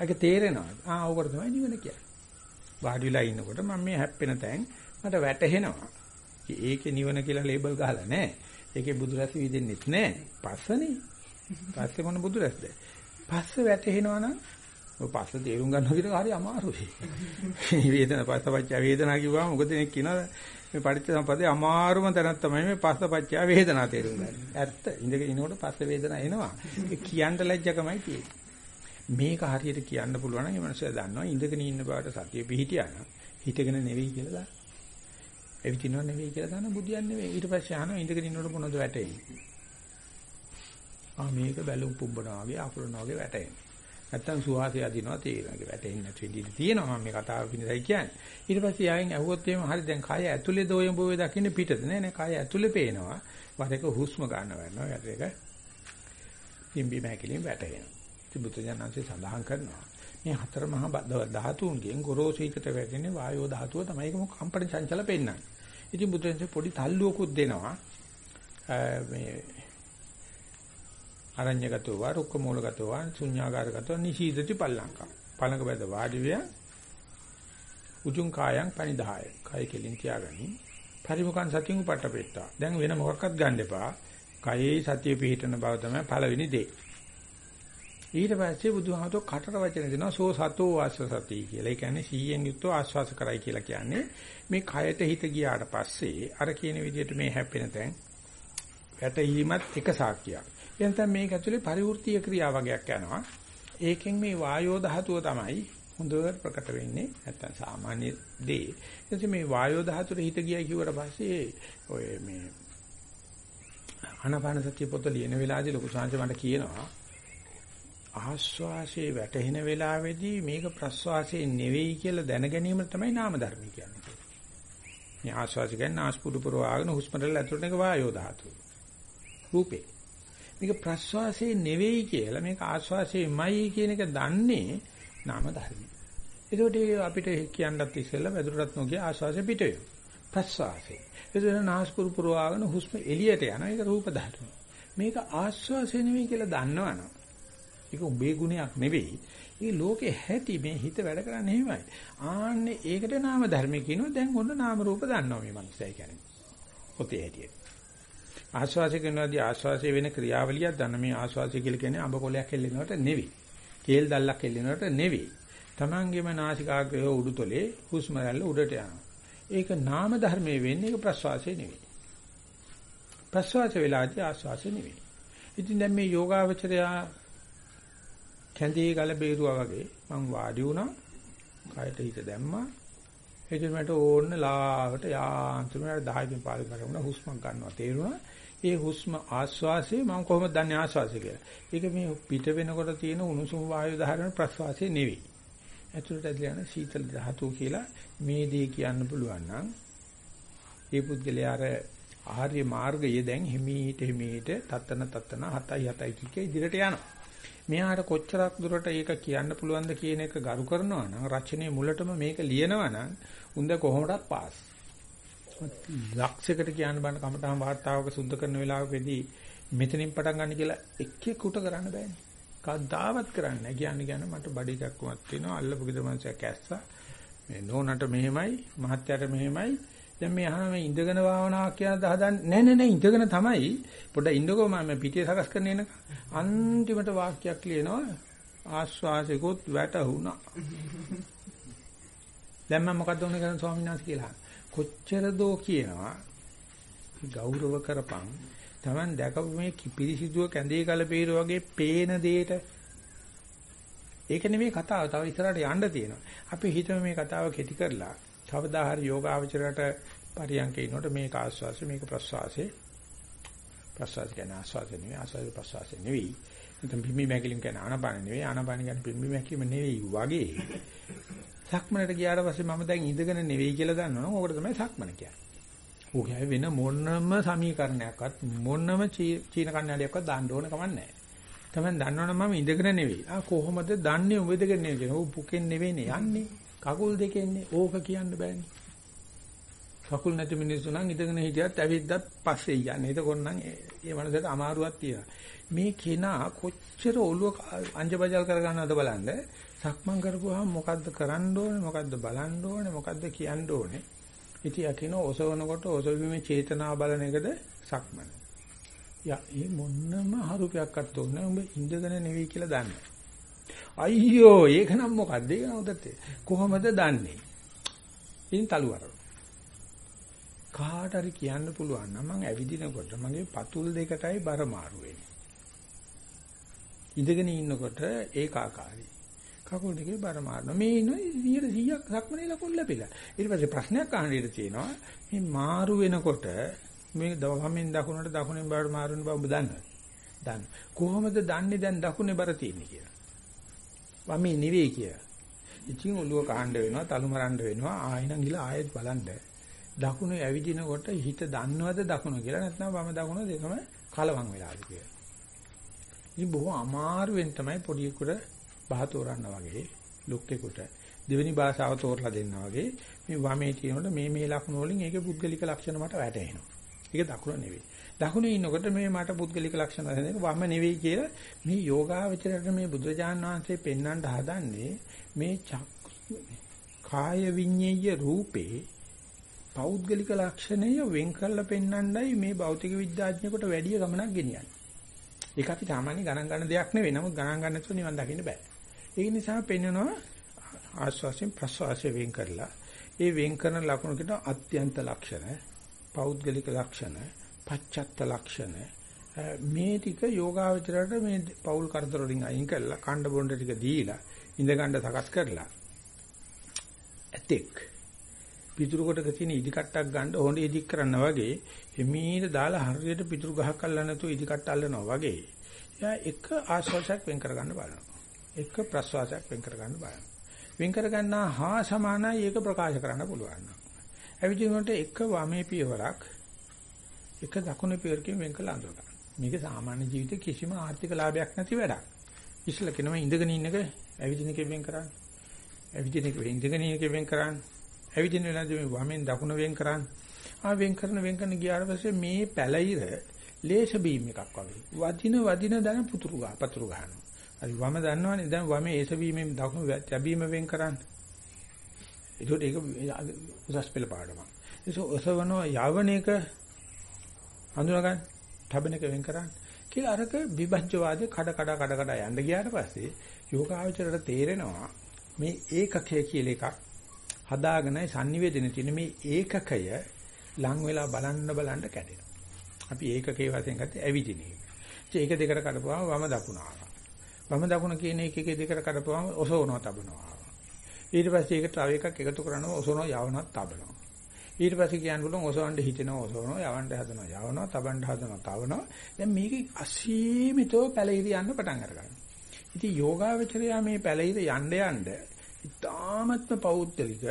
ඒක තේරෙනවා. ආ ඕකට තමයි නිවන කියන්නේ. වාඩි වෙලා ඉන්නකොට මම මේ හැප්පෙන තැන් මට වැටහෙනවා. ඒකේ නිවන කියලා ලේබල් ගහලා නැහැ. ඒකේ බුදුරැස් විදෙන්නෙත් නැහැ. පස්සනේ. පස්සේ මොන බුදු රැස්ද? පස්ස වැටෙනවා නම් ඔය පස්ස තේරුම් ගන්නවා කියන හරි අමාරුයි. වේදනා පස්සපච්ච වේදනා කිව්වම මොකද කෙනෙක් කියනවා මේ පරිච්ඡසම්පදේ අමාරුම තැනක් තමයි මේ පස්සපච්ච වේදනා තේරුම් ගන්න. ඇත්ත ඉඳගෙන ඉනකොට පස්ස වේදනා එනවා. ඒ කියන්න ලැජ්ජකමයි තියෙන්නේ. මේක හරියට කියන්න පුළුවන් නම් ඒ මනුස්සයා දන්නවා ඉඳගෙන ඉන්න බවට සතිය පිහිටියා නම් හිතගෙන නෙවෙයි කියලා දාන්න. එවිතිනව නෙවෙයි කියලා දාන බුදියන් නෙවෙයි. ඊට පස්සේ අහනවා ඉඳගෙන ඉන්නකොට මොනවද වැටෙන්නේ? ආ මේක බැලුම් පුම්බනවා වගේ අකුරනවා වගේ වැටෙනවා. නැත්තම් සුවාසය අදිනවා තේරෙනවා. වැටෙන්නේ නැති විදිහට තියෙනවා මම මේ කතාව පිළිසයි කියන්නේ. ඊට පස්සේ ආයෙන් ඇහුවොත් එහෙම හරි දැන් කය ඇතුලේ දෝයම් බෝවේ දකින්න පිටත නෑ නේ කය ඇතුලේ පේනවා. වර එක හුස්ම ගන්න වෙනවා. යට එක පිම්බි මහැකිලින් වැටෙනවා. ඉතින් බුදුජානන්සේ සඳහන් කරනවා. මේ හතර මහා ධාතුන්ගෙන් ගොරෝසීකට වැටෙන්නේ වායෝ ධාතුව තමයි ඒක කම්පන චංචල පෙන්නන්නේ. ඉතින් බුදුන්සේ පොඩි තල්ලුවකුත් දෙනවා. මේ අරඤ්‍යගතව රුක්ක මූලගතව ශුන්‍යාගාරගතව නිශීදති පල්ලංකා. පළඟ බැද වාඩි විය උජුං කායං පනිදාය. කය කෙලින් තියාගනි. පරිමුඛං සතියු පට්ටපෙත්තා. දැන් වෙන මොකක්වත් ගන්න එපා. කයේ සතිය පිහිටන බව තමයි පළවෙනි දේ. ඊට පස්සේ බුදුහාමතෝ කටට වචන දෙනවා සෝ සතෝ වාස්ස සති කියලා. ඒ කියන්නේ සීයෙන් යුක්තව ආශ්වාස කරයි කියලා කියන්නේ මේ කයට හිත ගියාට පස්සේ අර කියන විදිහට මේ හැපෙන තැන් වැටීමත් එක සාක්කියක්. එතන මේක ඇතුලේ පරිවෘත්තීය ක්‍රියා වගේක් යනවා. ඒකෙන් මේ වායෝ ධාතුව තමයි හොඳට ප්‍රකට වෙන්නේ නැත්තම් සාමාන්‍ය දේ. ඊට මේ වායෝ ධාතුවේ හිත ගියයි කිව්වට පස්සේ ඔය මේ ආනාපාන සතිය පොත ලියන වෙලාවේදී ලොකු සංජය මට කියනවා ආස්වාසේ වැටෙන වෙලාවේදී මේක ප්‍රස්වාසයේ නෙවෙයි කියලා දැන ගැනීම තමයි නාම ධර්ම කියන්නේ. මේ ආස්වාසි කියන්නේ ආස්පුඩු පුරවාගෙන හුස්ම රැල්ල ඇතුළට එක වායෝ ධාතුව. රූපේ. මේක ප්‍රස්වාසයේ නෙවෙයි කියලා මේක ආස්වාසයේමයි කියන එක දන්නේ නාම ධර්ම. ඒකට අපිට කියන්නත් ඉස්සෙල්ලා වැදුරටත් නොකිය ආස්වාසය පිට වෙනවා. ප්‍රස්වාසය. එතන නාස්පුරු පුරවාගෙන හුස්ම එළියට යන එක රූප ධාතුව. මේක ආස්වාසය නෙවෙයි කියලා දන්නවනම් ඒක උඹේ ගුණයක් නෙවෙයි. ඒ ලෝකේ හැටි මේ හිත වැඩ කරන්නේ එහෙමයි. ආන්නේ ඒකට නාම ධර්ම කියනවා. දැන් ඔන්න නාම රූප දන්නවා මේ මනුස්සය කියන්නේ. පොතේ හැටියට. ආස්වාසය කරනවාදී ආස්වාසය වෙන ක්‍රියාවලියක් දන්න මේ ආස්වාසය කියලා කියන්නේ අඹ කොලයක් එල්ලෙනවට නෙවෙයි. කේල් දැල්ලක් එල්ලෙනවට නෙවෙයි. Tamangeම නාසිකාග්‍රය උඩුතලේ හුස්ම රැල්ල උඩට යනවා. ඒක නාම ධර්මයේ වෙන්නේ ඒක ප්‍රස්වාසය නෙවෙයි. ප්‍රස්වාස වෙලාදී ආස්වාසය නෙවෙයි. ඉතින් දැන් මේ යෝගාවචරයා කැඳේ ගල බේරුවා වගේ මං වාඩි වුණා. කයට හිත දැම්මා. එදින මට ඕන්න ලාවට යාන්ත්‍රණයට 10කින් පාලි කරගෙන හුස්මක් ගන්නවා තේරුණා. ඒ හුස්ම ආස්වාසිය මම කොහොමද දන්නේ ආස්වාසිය කියලා. ඒක මේ පිට වෙනකොට තියෙන උණුසුම් වායු ධාරණ ප්‍රස්වාසය නෙවෙයි. ඇතුළට ඇදලා යන සීතල ධාතු කියලා මේ දේ කියන්න පුළුවන් නම් ඒ පුද්ගලයා අර ආර්ය මාර්ගයේ දැන් හිමීට හිමීට තත්තන තත්තන හතයි හතයි කික ඉදිරියට යනවා. මෙයාට කොච්චරක් දුරට ඒක කියන්න පුළුවන්ද කියන එක ගරු කරනවා නම් රචනයේ මුලටම මේක ලියනවා නම් උන්ද කොහොමදත් පාස්. ලක්ෂයකට කියන්න බෑ කමටහන් වාර්තාවක සුද්ධ කරන වෙලාවකදී මෙතනින් පටන් ගන්න කියලා එක් එක්කට කරන්න බෑනේ. කවදාවත් කරන්නේ නැහැ. කියන්නේ කියන්නේ මට බඩ එකක්වත් තියෙනවා. අල්ලපු ගෙදර මනුස්සයා කැස්සා. මේ නෝනට මෙහෙමයි, මහත්යට මෙහෙමයි. දැන් මේ අහන මේ ඉඳගෙන භාවනාවක් කියන දහදන් නෑ නෑ නෑ ඉඳගෙන තමයි. පොඩ්ඩක් ඉන්නකෝ මම පිටිය සකස් කරන එනක. අන්තිමට වාක්‍යයක් ලියනවා. ආස්වාසිකුත් වැටුණා. දැන් මම මොකද්ද උනේ කරන්නේ ස්වාමීන් වහන්සේ කියලා. කොච්චර දෝ කියනවා. ගෞරව කරපන් Taman දැකපු මේ පිරිසිදුව කැඳේ කලපීර වගේ පේන දෙයට ඒක නෙමෙයි කතාව. තව ඉස්සරහට යන්න තියෙනවා. අපි හිතමු මේ කතාව කෙටි කරලා කවදා හරි යෝගාවචරයට පරියන්කේ ඉන්නකොට මේක ආස්වාසය මේක ප්‍රස්වාසය ප්‍රස්වාස කියන්නේ ආස්වාසය නෙවෙයි ආස්වාසය ප්‍රස්වාසය නෙවෙයි. නැත්නම් බිම්බි මැකිලින් කියන ආනපාන නෙවෙයි ආනපාන කියන්නේ බිම්බි මැකිලිම නෙවෙයි වගේ. සක්මනට ගියාට පස්සේ මම දැන් ඉඳගෙන නෙවෙයි කියලා දන්නවනම් ඕකට තමයි සක්මන කියන්නේ. ඕකේ වෙන මොනම සමීකරණයක්වත් මොනම චීන කන්නඩියක්වත් දාන්න ඕන කමක් නැහැ. තමයි දන්නවනම් මම ඉඳගෙන නෙවෙයි. ආ කොහොමද දන්නේ ඔබ ඉඳගෙන නෙවෙයි කියන. ඔව් පුකෙන් නෙවෙයිනේ යන්නේ. කකුල් දෙකෙන්නේ. ඕක කියන්න බෑනේ. කකුල් නැති මිනිස්සු නම් ඉඳගෙන හිටියත් ඇවිද්දත් පස්සේ යන්නේ. එතකොට නම් ඒ මනසට අමාරුවක් තියෙනවා. මේ කෙනා කොච්චර ඔළුව අංජබජල් කරගන්නවද බලන්න. සක්මන් කරපුවාම මොකද්ද කරන්න ඕනේ මොකද්ද බලන්න ඕනේ මොකද්ද කියන්න ඕනේ ඉතින් අකින ඔසවනකොට ඔසවීමේ චේතනාව බලන එකද සක්මන. යා මේ මොන්නම හරුපයක්වත් දුන්නේ උඹ ඉඳගෙන නෙවෙයි කියලා දන්නේ. අයියෝ ඒක නම් මොකද්ද ඒක නෝදත් කොහොමද දන්නේ? ඉතින් තලුවර. කාට හරි කියන්න පුළුවන් නම් මම ඇවිදිනකොට මගේ පතුල් දෙකටයි බර මාරු වෙන්නේ. ඉඳගෙන ඉන්නකොට ඒකාකාරී. කකුල් දෙකේ බර මාරනවා. මේ ඉන්නේ 100ක් සක්මනේ ලකුණු ලැබිලා. ඊට පස්සේ ප්‍රශ්නයක් අහන්න ඉඩ තියෙනවා. මේ මාරු වෙනකොට මේ දවහමින් දකුණට දකුණෙන් බරට මාරු වෙන බව ඔබ දන්නවද? දන්න. කොහොමද දන්නේ දැන් දකුණේ බර තියෙන්නේ කියලා? වමේ නෙවෙයි කියලා. ඉතින් ඔළුව කහඬ වෙනවා, තලු මරන්න වෙනවා. ආයෙනම් ගිහලා ආයෙත් බලන්න. දකුණු ඇවිදිනකොට හිත දන්නවද දකුණ කියලා නැත්නම් වම දකුණ දෙකම කලවම් වෙලාද කියලා. ඉතින් බොහොම අමාරුවෙන් තමයි පොඩියෙකුට බහ තෝරන්න වගේ ලොක්කෙකුට දෙවෙනි භාෂාව තෝරලා දෙන්නා වගේ මේ වමේ තියෙනකොට මේ මේ ලක්ෂණ වලින් ඒකේ පුද්ගලික ලක්ෂණ මට වැටහෙනවා. ඒක දකුණ නෙවෙයි. දකුණේ ඉන්නකොට මේ මට පුද්ගලික ලක්ෂණ හදන්නේ වම නෙවෙයි කියලා මේ යෝගාවචරයට මේ බුදුරජාන් වහන්සේ පෙන්වන්න හදන්නේ මේ කාය විඤ්ඤේය රූපේ පෞද්ගලික ලක්ෂණය වෙන් කරලා පෙන්වන්නයි මේ භෞතික විද්‍යාඥයෙකුට වැඩි ගමනක් ගෙනියන්නේ. ඒක අපි සාමාන්‍ය ගණන් ගන්න දෙයක් නෙවෙයි. නමුත් ගණන් ගන්න නැතුව නිවන් දකින්න බෑ. ඒ නිසා පෙන්වනවා ආස්වාසයෙන් ප්‍රසවාසයෙන් වෙන් කරලා. ඒ වෙන් කරන ලක්ෂණ කියන අත්‍යන්ත ලක්ෂණ, පෞද්ගලික ලක්ෂණ, පච්චත්ත ලක්ෂණ. මේ ටික යෝගාවචරයට මේ පෞල් කරදර වලින් අයින් කරලා කණ්ඩ බොණ්ඩ ටික දීලා ඉඳ ගන්න සකස් කරලා. ඇතෙක්. පිටුරු කොටක තියෙන ඉදි කට්ටක් ගන්න හොඳ ඉදික් කරන්න වගේ එමීට දාලා හරියට පිටුරු ගහක් අල්ලන්න නැතුව ඉදි කට්ට අල්ලනවා වගේ. එයා එක ආශ්වාසයක් වෙන් කර ගන්න බලනවා. එක ප්‍රශ්වාසයක් වෙන් කර ගන්න බලනවා වෙන් කර ගන්නා හා සමානයි ඒක ප්‍රකාශ කරන්න පුළුවන් ඇවිදිනකොට එක වමේ පියවරක් එක දකුණේ පියවරකින් වෙන් කළ අඳුර ගන්න මේක සාමාන්‍ය ජීවිතේ කිසිම ආර්ථික ලාභයක් නැති වැඩක් ඉස්සලා කියනවා ඉඳගෙන ඉන්නක ඇවිදින එකෙන් වෙන් කරන්න ඇවිදින එක ඉඳගෙන ඉන්න එකෙන් වෙන් කරන්න ඇවිදින වෙලාවදී මේ වමෙන් දකුණ වෙන් කරන්න. ආ වෙන් කරන වෙන් කරන ගියාට පස්සේ මේ පැලිර ලේෂ බීම් එකක් වගේ. වදින වදින දන පුතුරු ගහ පතුරු ගහනවා. හරි වම දන්නවනේ දැන් වමේ ඒස බීමෙන් දකුණ ලැබීම වෙන් කරන්න. ඒකට ඒක උසස් පෙළ පාඩමක්. ඒක ඔසවනවා යවන එක හඳුනා ගන්න. තබන එක වෙන් කරන්න. කියලා අරක විභජ්‍යවාදී කඩ කඩ කඩ කඩ යන්න ගියාට පස්සේ යෝගාචරයට තේරෙනවා මේ ඒකකය කියලා එකක් හදාගෙනයි sannivedana තියෙන මේ ඒකකය ලං වෙලා බලන්න බලන්න කැඩෙනවා. අපි ඒකකේ වශයෙන් ගත්තේ ඇවිදින එක. ඒක දෙකට කඩපුවාම වම දකුණ ආවා. වම දකුණ කියන එකේ දෙකට කඩපුවාම ඔසවනවා තබනවා. ඊට පස්සේ ඒකට තව එකක් එකතු කරනවා ඔසවනවා යවනවා තබනවා. ඊට පස්සේ කියන්න බුලන් ඔසවන්න හිතෙනවා ඔසවනවා යවන්න හදනවා යවනවා තබන්න හදනවා තවනවා. දැන් මේක අසීමිතව පැලිර යන්න පටන් අරගන්නවා. ඉතින් යෝගාවචරයා මේ පැලිර යන්න යන්න ඊ타මත්ම පෞද්ගලික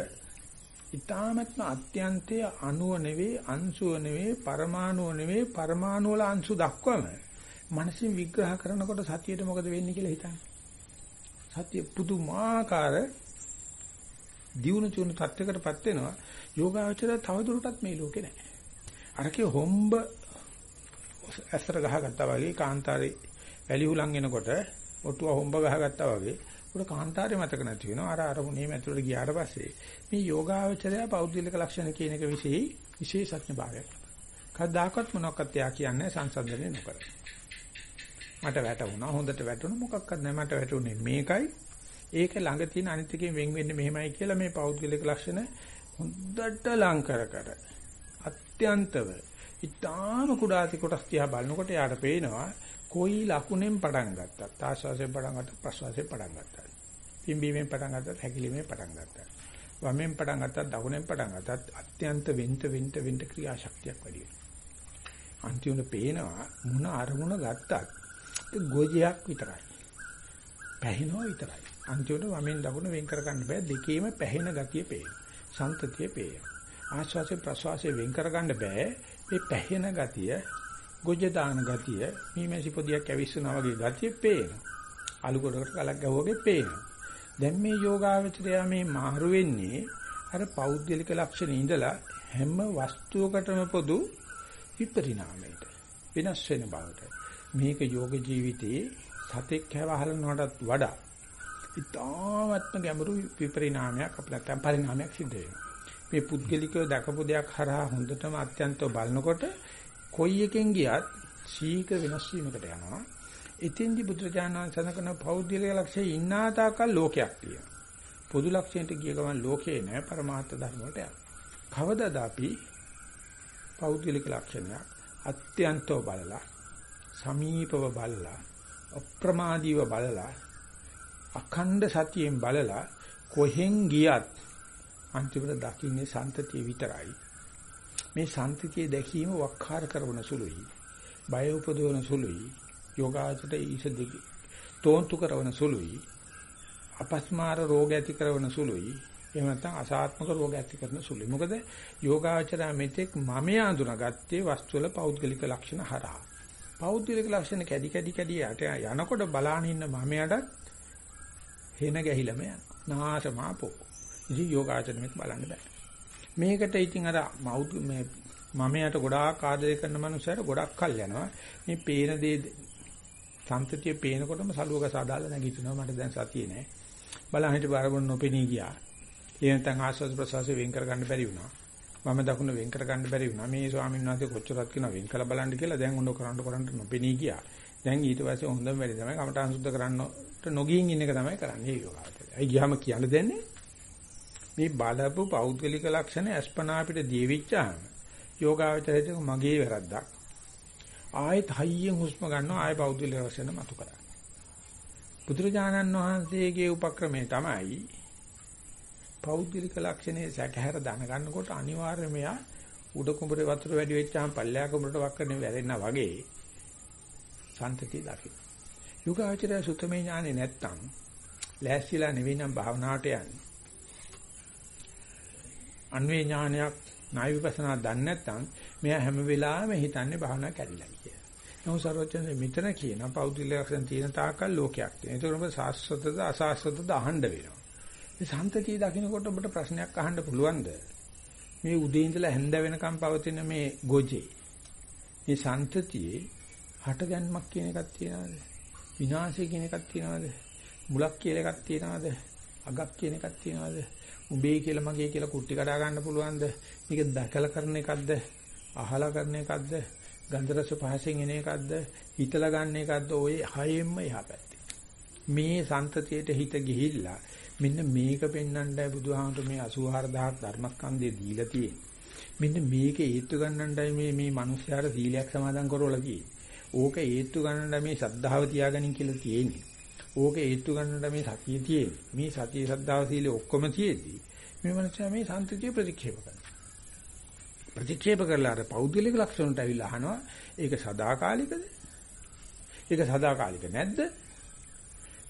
ඊ타මත්ම අත්‍යන්තයේ අණුව නෙවෙයි අංශුව නෙවෙයි පරමාණුව නෙවෙයි පරමාණු වල අංශු දක්වම මනසින් විග්‍රහ කරනකොට සතියට මොකද වෙන්නේ කියලා හිතන්න. සතිය පුදුමාකාර දියුණු චුණු තත්යකටපත් වෙනවා. යෝගාචරය තවදුරටත් මේ ලෝකේ නැහැ. අරකේ හොම්බ ඇසර ගහගත්තා වගේ කාන්තාරේ වැලි හුලං එනකොට ඔටුව හොම්බ ගහගත්තා වගේ උඩ කාන්තාරේ මතක නැති වෙනවා. අර අරමුණේ ඇතුළට ගියාට පස්සේ මේ යෝගාවචරය පෞද්ගලික ලක්ෂණ කියන එක વિશે විශේෂඥ භාවයක්. කවදාකවත් මොනක්වත් යා කියන්නේ සංසන්දනය නොකර. මට වැටුණා. හොඳට වැටුණා. මොකක්වත් නැහැ. මට වැටුනේ මේකයි. ඒක ළඟ තියෙන අනිත් එකෙන් වෙන් වෙන්නේ මෙහෙමයි කියලා මේ පෞද්ගලික ලක්ෂණ හොඳට ලං කර කර අත්‍යන්තව ඊටාම කුඩාති කොටස් තියා බලනකොට යාට පේනවා කොයි ලකුණෙන් පටන් ගත්තත් ආශ්වාසයෙන් පටන් ගත්තත් ප්‍රශ්වාසයෙන් පටන් ගත්තත් පිම්බීමෙන් පටන් ගත්තත් හැකිලිමෙන් පටන් ගත්තත් වමෙන් පටන් ගත්තත් දකුණෙන් පටන් ගත්තත් අත්‍යන්ත වෙන්ට වෙන්ට වෙන්ට ක්‍රියාශක්තියක් වැඩි වෙනවා. අන්තිමට පේනවා මොන අරමුණ ගත්තත් ගොජයක් විතරයි පැහැිනවා විතරයි අන්තිමට වමෙන් දකුණ වෙන් කර ගන්න බෑ දෙකේම පැහැෙන ගතිය පේන සන්තතිය පේන ආශ්වාසය ප්‍රශ්වාසය වෙන් කර ගන්න බෑ මේ පැහැෙන ගතිය ගොජ දාන ගතිය මීමැසි පොදියක් ඇවිස්සුනා වගේ ගතිය පේනවා. අලු කොටකට කලක් ගැහුවාගේ පේනවා. දැන් මේ යෝගාවචරය මේ මාරු වෙන්නේ අර පෞද්ගලික ලක්ෂණ ඉඳලා හැම වස්තුවකටම පොදු විපරිණාමයට වෙනස් වෙන බවට. මේක යෝග ජීවිතයේ සතෙක් හැවහලනටත් වඩා ඉතාමත්ම ගැඹුරු විපරිණාමයක් අපිට නැත්නම් පරිණාමයක් සිද්ධ වෙනවා. මේ පුද්ගලිකව දකපු දෙයක් හරහා හොඳටම අත්‍යන්තව බලනකොට කොයි එකෙන් ගියත් ශීඝ්‍ර වෙනස් වීමකට යනවා. එතෙන්දි බුදුරජාණන් සඳහන් පෞද්ගලික ලක්ෂයේ ඉන්නා තාකල් ලෝකයක් තියෙනවා. පොදු ලක්ෂයට ගිය ගමන් ලෝකේ නෑ පරමාර්ථ ධර්ම වලට යනවා. කවදාද අපි පෞද්ගලික ලක්ෂණයක් අත්‍යන්තව බලලා සමීපව බලලා අප්‍රමාදීව බලලා අඛණ්ඩ සතියෙන් බලලා කොහෙන් ගියත් අන්තිමට දකින්නේ සන්තතිය විතරයි මේ සම්තිතිය දැකීම වක්කාර කරන සුළුයි. බය උපදවන සුළුයි. යෝගාචරයේ ඊස දෙක තෝන්තු කරන සුළුයි. අපස්මාර රෝග ඇති කරන සුළුයි. එහෙම නැත්නම් අසාත්මක රෝග ඇති කරන සුළුයි. මොකද යෝගාචරය මෙතෙක් මම අඳුනගත්තේ වස්තු වල පෞද්ගලික ලක්ෂණ හරහා. පෞද්ගලික ලක්ෂණ කැඩි කැඩි කැඩි යට යනකොට බලාන ඉන්න මමයටත් හෙන ගැහිලම යනවා. නාශමාපෝ. ඉතින් යෝගාචරය මේක බලන්න බෑ. මේකට ඉතින් අර මෞද් මේ මමයට ගොඩාක් ආදරය කරන මනුස්සයර ගොඩක් කල් යනවා. මේ පේන දේ සම්තතිය පේනකොටම සලුවක සාදාලා නැගිටිනවා මට දැන් සතියේ නෑ. බලන්න හිට බාරබොන්න නොපෙනී ගියා. ඒ නැත්නම් ආස්වාද ප්‍රසවාසය වෙන් කර ගන්න බැරි වුණා. වම දකුණ වෙන් කර ගන්න බැරි වුණා. මේ ස්වාමීන් වහන්සේ කොච්චරක් කියනවා වෙන් කළ බලන්න කියලා දැන් උଣ୍ଡ කරන්න කරන්න නොපෙනී ගියා. දැන් ඊට පස්සේ හොඳම වැඩි තමයි කමටහන් සුද්ධ කරන්නට නොගියින් ඉන්න එක තමයි කරන්නේ යෝගාවචරය. අයි ගියාම කියන්න දෙන්නේ මේ බලපු පෞද්ගලික ලක්ෂණ අස්පනා අපිට දීවිච්චාම යෝගාවචරයට මගේ වැරද්දක්. ආයෙත් හයියෙන් හුස්ම ගන්නවා ආයෙ පෞද්ගලික ලක්ෂණ මතු කරා. බුදුරජාණන් වහන්සේගේ උපක්‍රමය තමයි පෞද්ගලික ලක්ෂණේ සැකහැර දැනගන්නකොට අනිවාර්යයෙන්ම යා උඩ කුඹුරේ වතුර වැඩි වෙච්චාම පල්ලෙහා කුඹුරට වක්කනේ වැරෙනා වගේ සම්තතිය දකින්න. යෝගාචරය සුතමේ ඥානෙ නැත්තම් ලෑස්තිලා නෙවෙයි නම් භාවනාවට යන්නේ. අන්වේ ඥානයක් ණය විපස්සනා දන්නේ නැත්තම් මෙයා හැම වෙලාවෙම හිතන්නේ භාවනා කැඩිලා කියලා. නමුත් සර්වඥයන් මෙතන කියන පෞද්ගලික ලක්ෂණ තියෙන තාකල් ලෝකයක් තියෙනවා. ඒක උඹ සාස්වතද අසාස්වතද අහන්න වෙනවා. මේ සම්තතිය දකින්නකොට ඔබට ප්‍රශ්නයක් අහන්න පුළුවන්ද? මේ උදේ ඉඳලා හැන්ද වෙනකම් පවතින මේ ගොජේ. මේ සම්තතියේ හටගන්මක් කියන එකක් තියනවාද? විනාශය කියන එකක් තියනවාද? මුලක් කියලා එකක් තියනවාද? අගක් කියන එකක් තියනවාද? උඹේ කියලා මගේ කියලා කුට්ටි කඩා ගන්න පුළුවන්ද? මේක දැකලා කරන එකක්ද? අහලා කරන එකක්ද? ගන්ධ රස පහසෙන් එන එකක්ද? හිතලා ගන්න එකක්ද? ওই හයෙන්ම එහා පැත්තේ. මේ සන්තතියට හිත ගිහිල්ලා මෙන්න මේක පෙන්වන්නයි බුදුහාමුදුරු මේ 84000ක් ධර්මස්කන්ධය දීලා තියෙන්නේ. මෙන්න මේක හේතු ගන්නණ්ඩයි මේ මේ මිනිස්යාට සීලයක් සමාදන් කරවලා තියෙන්නේ. ඕක හේතු ගන්නණ්ඩ මේ සද්ධාව තියාගනින් කියලා තියෙන්නේ. ඕක හේතු ගන්නණ්ඩ මේ සතිය තියෙන්නේ. මේ සතිය සද්ධාව සීලෙ ඔක්කොම තියෙද්දි මේ මිනිස්යා මේ සම්ත්‍ත්‍ය ප්‍රතික්ෂේප කරනවා. ප්‍රතික්ෂේප කරලා අර පෞද්ගලික ලක්ෂණ වලට අවිලා අහනවා ඒක සදාකාලිකද? ඒක සදාකාලික නැද්ද?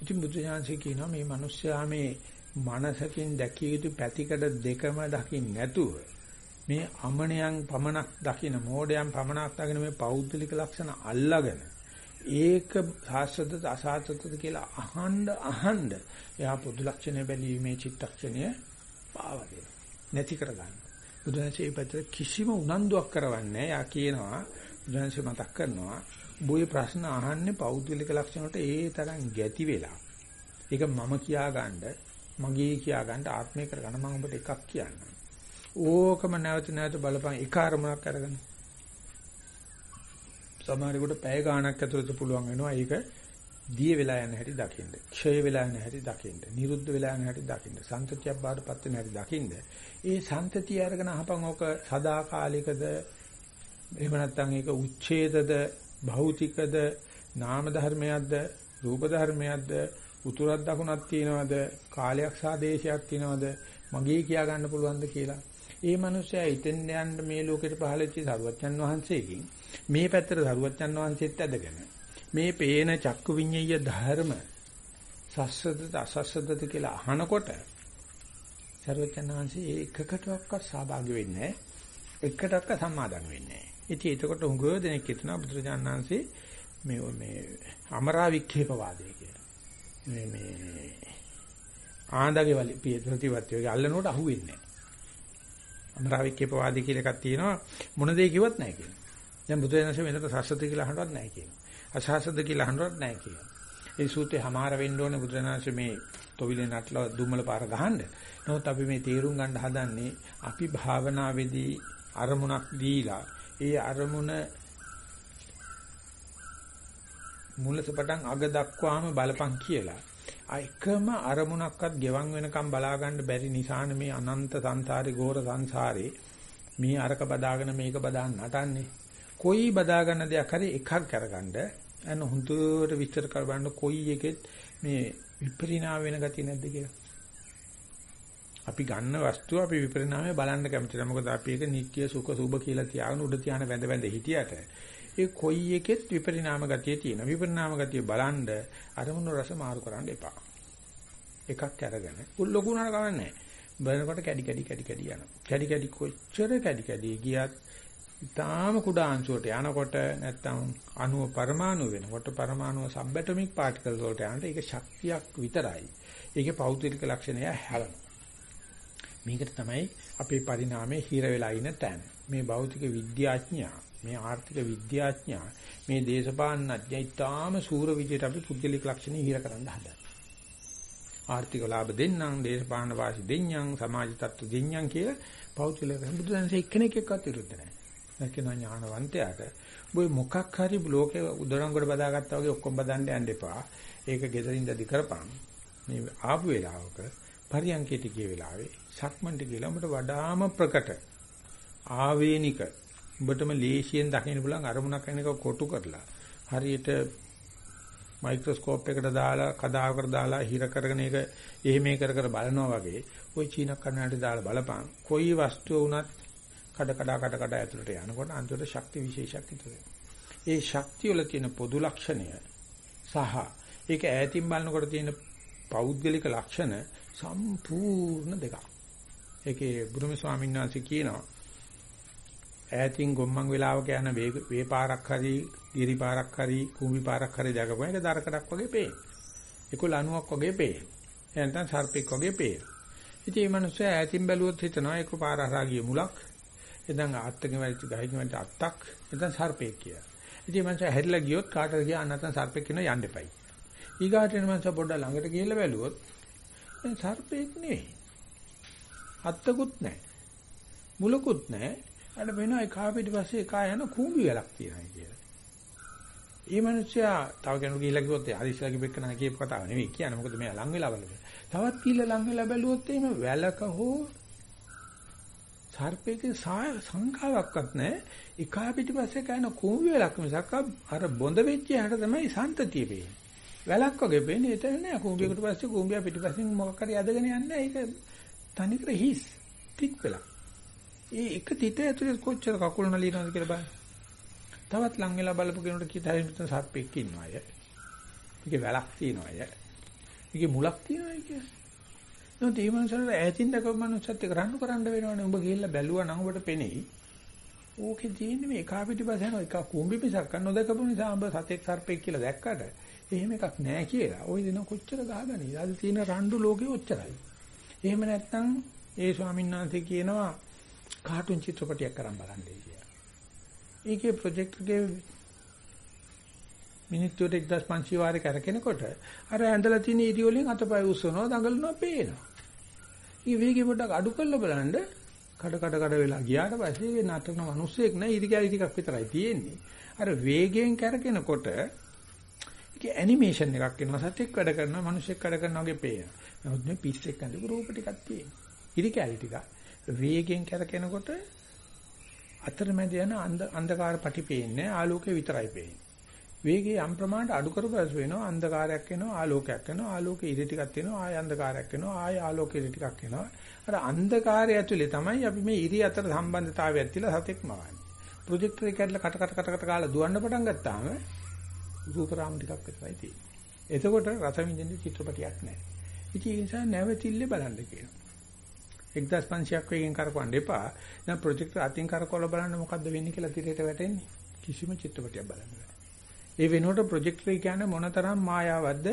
ඉතින් බුදුසහාංශය කියනවා මේ මිනිස්යා මේ මනසකින් දැකිය යුතු පැතිකඩ දෙකම දකින්න නැතුව මේ අමනයන් පමණක් දකින මෝඩයන් පමණක් දකින මේ පෞද්ගලික ලක්ෂණ අල්ලාගෙන ඒක සාස්වතද අසාස්වතද කියලා අහන්න අහන්න එයා පොදු ලක්ෂණ බැලීමේ චිත්තක්ෂණය පාවදේ නැති කරගන්න. බුදුන්සේ මේ පැත්තට කිසිම උනන්දුවක් කරවන්නේ යා කියනවා බුදුන්සේ මතක් කරනවා බොයි ප්‍රශ්න අහන්නේ පෞද්ගලික ලක්ෂණ වලට ඒ තරම් ගැති වෙලා. ඒක මම කියා ගන්න, මගේ කියා ගන්න ආත්මය කරගන්න මම ඔබට එකක් කියන්නම්. ඕකම නැවත නැවත බලපන් එක අරමුණක් අරගෙන. සමහරෙකුට පැය ගාණක් ඇතුළත පුළුවන් වෙනවා ඒක දිය වෙලා යන හැටි දකින්න. ක්ෂය වෙලා යන හැටි දකින්න. නිරුද්ධ වෙලා යන හැටි දකින්න. සන්තතියක් බාටපත් වෙන හැටි දකින්න. ඒ සන්තතිය අරගෙන අහපන් ඕක සදාකාලිකද එහෙම නැත්නම් ඒක උච්ඡේදද භෞතිකද නාම ධර්මයක්ද රූප ධර්මයක්ද උතුරක් දකුණක් තියනවද කාලයක් සහ දේශයක් තියනවද මගේ කියා ගන්න පුළුවන්ද කියලා. ඒ මනුස්සයා ඉතින් යන්න මේ ලෝකෙට පහළච්ච සරුවච්චන් වහන්සේකින් මේ පැත්තට සරුවච්චන් වහන්සේත් ඇදගෙන මේ පේන චක්කු විඤ්ඤය ධර්ම සස්සදද අසස්සදද කියලා අහනකොට සරුවච්චන් වහන්සේ ඒකකටවත් සහභාගී වෙන්නේ නැහැ. එකටවත් සම්මාදන් වෙන්නේ නැහැ ඉතින් එතකොට උගව දෙනෙක් හිතනවා බුදුරජාණන් වහන්සේ මේ මේ අමරා වික්ෂේපවාදය කියලා. මේ මේ ආන්දගේ වලි ප්‍රතිපත්තිය අල්ලනකොට අහුවෙන්නේ නැහැ. අමරා වික්ෂේපවාදී කියලා එකක් තියෙනවා මොන දේ කිව්වත් නැහැ කියනවා. දැන් බුදුරජාණන්සේ මෙතන සස්සත කියලා අහනවත් නැහැ කියනවා. අසහසද කියලා අහනවත් නැහැ කියනවා. ඒ සූත්‍රේ හමාර වෙන්න ඕනේ බුදුරජාණන්සේ මේ තොවිලේ නටලා දුම්මල පාර ගහන්න. නමුත් අපි මේ තීරුම් ගන්න හදන්නේ අපි භාවනාවේදී අරමුණක් දීලා ඒ අරමුණ මුලස පටන් අග දක්වාම බලපං කියලා. එකම අරමුණක්වත් ගෙවන් වෙනකම් බලා ගන්න බැරි නිසානේ මේ අනන්ත සංසාරේ ගෝර සංසාරේ මේ අරක බදාගෙන මේක බදාන්න නටන්නේ. කොයි බදා ගන්න දෙයක් හරි එකක් කරගන්න අන්න හුදුට විස්තර කර බලන්න කොයි එකෙත් මේ විපරිණාම වෙන ගතිය නැද්ද කියලා. අපි ගන්න වස්තුව අපි විපරිණාමය බලන්න කැමති නැහැ. මොකද අපි ඒක නිත්‍ය සුඛ සුභ කියලා තියාගෙන උඩ තියාන වැඳ වැඳ හිටියට ඒ කොයි එකෙත් විපරිණාම ගතිය තියෙනවා. විපරිණාම ගතිය බලන්ඩ අරමුණු රස මාරු කරන්න එපා. එකක් අරගෙන ලොකු උනාට කමන්නේ බලනකොට කැඩි කැඩි කැඩි කැඩි යනවා. කැඩි කැඩි කොච්චර කැඩි කැඩි ගියත් ඊටාම කුඩා අංශුවට යනකොට නැත්තම් අණුව පරමාණු වෙනකොට පරමාණුව සබ්ඇටොමික් පාටිකල්ස් වලට යනකොට ඒක ශක්තියක් විතරයි. ඒකේ පෞද්ගලික ලක්ෂණය හැලෙනවා. මේකට තමයි අපේ පරිණාමයේ හිර වෙලා ඉන්න තැන. මේ භෞතික විද්‍යාඥයා, මේ ආර්ථික විද්‍යාඥයා, මේ දේශපාලනඥයා ඊටාම සූර විදියට අපි පුද්ගලික ලක්ෂණ හිර කරන්න හදනවා. ආර්ථික ලාභ දෙන්නම්, දේශපාලන වාසි දෙන්නම්, සමාජ තත්ත්ව දෙන්නම් කියලා පෞද්ගලික බුදුදහමේ එක්කෙනෙක් එක්කවත් විරුද්ධ නැහැ. නැකින ඥානවන්තයාට ඔබ මොකක් හරි ලෝකේ උදරංගොඩ බදාගත්තා වගේ ඔක්කොම බදන්න යන්න එපා. ඒක gederindadi කරපන්. මේ ආපු වෙලාවක පරියන්කේට ගිය වෙලාවේ සක්මන්ට කියලා උඹට වඩාම ප්‍රකට ආවේනික. උඹටම ලේසියෙන් දකින්න පුළුවන් අරමුණක් වෙනක කොටු කරලා. හරියට මයික්‍රොස්කෝප් එකට දාලා කදාවකට දාලා හිර කරගෙන ඒක එහෙම කර කර බලනවා වගේ ওই චීන කන්නට දාලා බලපං කොයි වස්තුව වුණත් කඩ කඩ කඩ කඩ ඇතුළට යනකොට අන්තිමට ශක්ති විශේෂයක් ඉතුරු ඒ ශක්තිය වල තියෙන පොදු ලක්ෂණය සහ ඒක ඈතින් බලනකොට තියෙන පෞද්ගලික ලක්ෂණ සම්පූර්ණ දෙකක්. ඒකේ බුදුම ස්වාමීන් වහන්සේ කියනවා ඈතින් ගොම්මන් වෙලාවක යන වේ පාරක් හරි, ගිරි පාරක් හරි, කුඹි පාරක් හරි දැකපුවා ඒක දරකඩක් වගේ පේන. ඒක ලණුවක් වගේ පේන. එහෙනම් සර්පෙක් වගේ පේන. ඉතින් මේ මිනිස්සු ඈතින් බැලුවොත් හිතනවා ඒක පාර හරහා ගිය මුලක් එතන ආත්තක වැරිච්ච ගහින් වැට අත්තක් එතන සර්පෙක් කියලා. ඉතින් මං හැරිලා ගියොත් කාටද ගියා නැත්නම් සර්පෙක් කියන යන්න එපයි. ඊගාට එන මං පොඩ්ඩක් ළඟට ගිහිල්ලා බැලුවොත් දැන් සර්පෙක් නෙවෙයි. අත්තකුත් නැහැ. මුලකුත් නැහැ. අර වෙනවා එකා පිටිපස්සේ එකා යන කූඹි වැලක් තියෙනවා කියලා. ඒ මිනිස්සයා තව කෙනෙකුට ගිහිල්ලා කිව්වොත් ඒ හරිස්සලා කිව්වෙක් නෑ කියපු කතාව නෙවෙයි කියන්නේ. මොකද මෙයා ලං වෙලා බලන්න. තවත් ගිහිල්ලා ලං වෙලා බැලුවොත් එහෙම වැලක හෝ සර්පයේ සංඛාවක්වත් නැහැ. එකා පිටිපස්සේ කන කුඹි වෙලක් මිසක් අර බොඳ වෙච්ච යට තමයි සන්තතිය වෙන්නේ. වැලක් වගේ වෙන්නේ එතන නෑ කුඹියකට පස්සේ කුඹිය පිටිපස්සෙන් මොකක් හරි අදගෙන යන්නේ ඒක තනිකර හිස් ටික් වෙලා. ඒ එක තිත ඇතුලේ කොච්චර කකුල් නලියනවද කියලා බලන්න. තවත් ලං වෙලා බලපු කෙනෙකුට කීත හැරි මෙතන සර්පෙක් ඉන්නවා අය. ඒකේ වැලක් තියෙනවා අය. ඒකේ මුලක් තියෙනවා අය කියන්නේ. නමුත් මේ මනුස්සයන්ට ඈතින් දැකපු මනුස්සයත් එක්ක රණ්ඩු කරන්න වෙනවනේ. උඹ ගිහිල්ලා බැලුවා නම් ඔබට පෙනෙයි. ඕකේ තියෙන්නේ මේ එකා පිටිපස්ස යන එක කුඹි පිසක් නොදකපු නිසා උඹ සතෙක් සර්පෙක් කියලා දැක්කට එහෙම එකක් නැහැ කියලා. ওই දින කොච්චර ගහගනි. අද තියෙන රණ්ඩු ලෝකේ ඔච්චරයි. එහෙම නැත්නම් ඒ ස්වාමීන් වහන්සේ කියනවා කාටුන් චිත්‍රපටයක් කරන් බලන්නේ කියලා. ඒකේ ප්‍රොජෙක්ට් එකේ මිනිත්තුවට 1500 වාරේ කරකිනකොට අර ඇඳලා තියෙන ඉරි වලින් අතපය උස්සනවා දඟලනවා පේනවා. ඊ වේගෙ පොඩ්ඩක් අඩු කරලා බලන්න කඩ කඩ කඩ වෙලා ගියාට පස්සේ නටන මිනිස්සෙක් නෑ ඉරි කැලි ටිකක් විතරයි තියෙන්නේ. අර වේගයෙන් කරකිනකොට ඒක ඇනිමේෂන් එකක් එනවා සත්‍යක් වැඩ කරනවා මිනිස්සෙක් වැඩ කරනවා වගේ පේනවා. නමුත් මේ පිස්සෙක් ඇඳපු රූප ටිකක් තියෙනවා. ඉරි කැලි ටික. වේගයෙන් කරකිනකොට අතරමැද යන අන්ධකාර පටි පේන්නේ ආලෝකය විතරයි පේන්නේ. වේගය යම් ප්‍රමාණයට අඩු කරපස් වෙනවා අන්ධකාරයක් එනවා ආලෝකයක් එනවා ආලෝකයේ ඉරි ටිකක් එනවා ආය අන්ධකාරයක් එනවා ආය ආලෝකයේ ඉරි ටිකක් එනවා අර අන්ධකාරය ඇතුලේ තමයි අපි මේ ඉරි අතර සම්බන්ධතාවයක් තියලා සතෙක් මවන්නේ ප්‍රොජෙක්ටර් එක ඇදලා කට කට කට කට කාලා දුවන්න පටන් ගත්තාම රූපරාම ටිකක් විතරයි තියෙන්නේ එතකොට රස විඳින්න චිත්‍රපටියක් නැහැ ඉතින් ඒ නිසා නැවතිල්ලේ බලන්න කියනවා 1500ක් වේගෙන් කරකවන්න එපා දැන් ප්‍රොජෙක්ටර් අතින් කරකවලා බලන්න මොකද්ද වෙන්නේ කියලා තිරයට වැටෙන්නේ කිසිම චිත්‍රපටයක් බලන්න බෑ ඒ වෙනුවට ප්‍රොජෙක්ටර් කියන්නේ මොනතරම් මායාවක්ද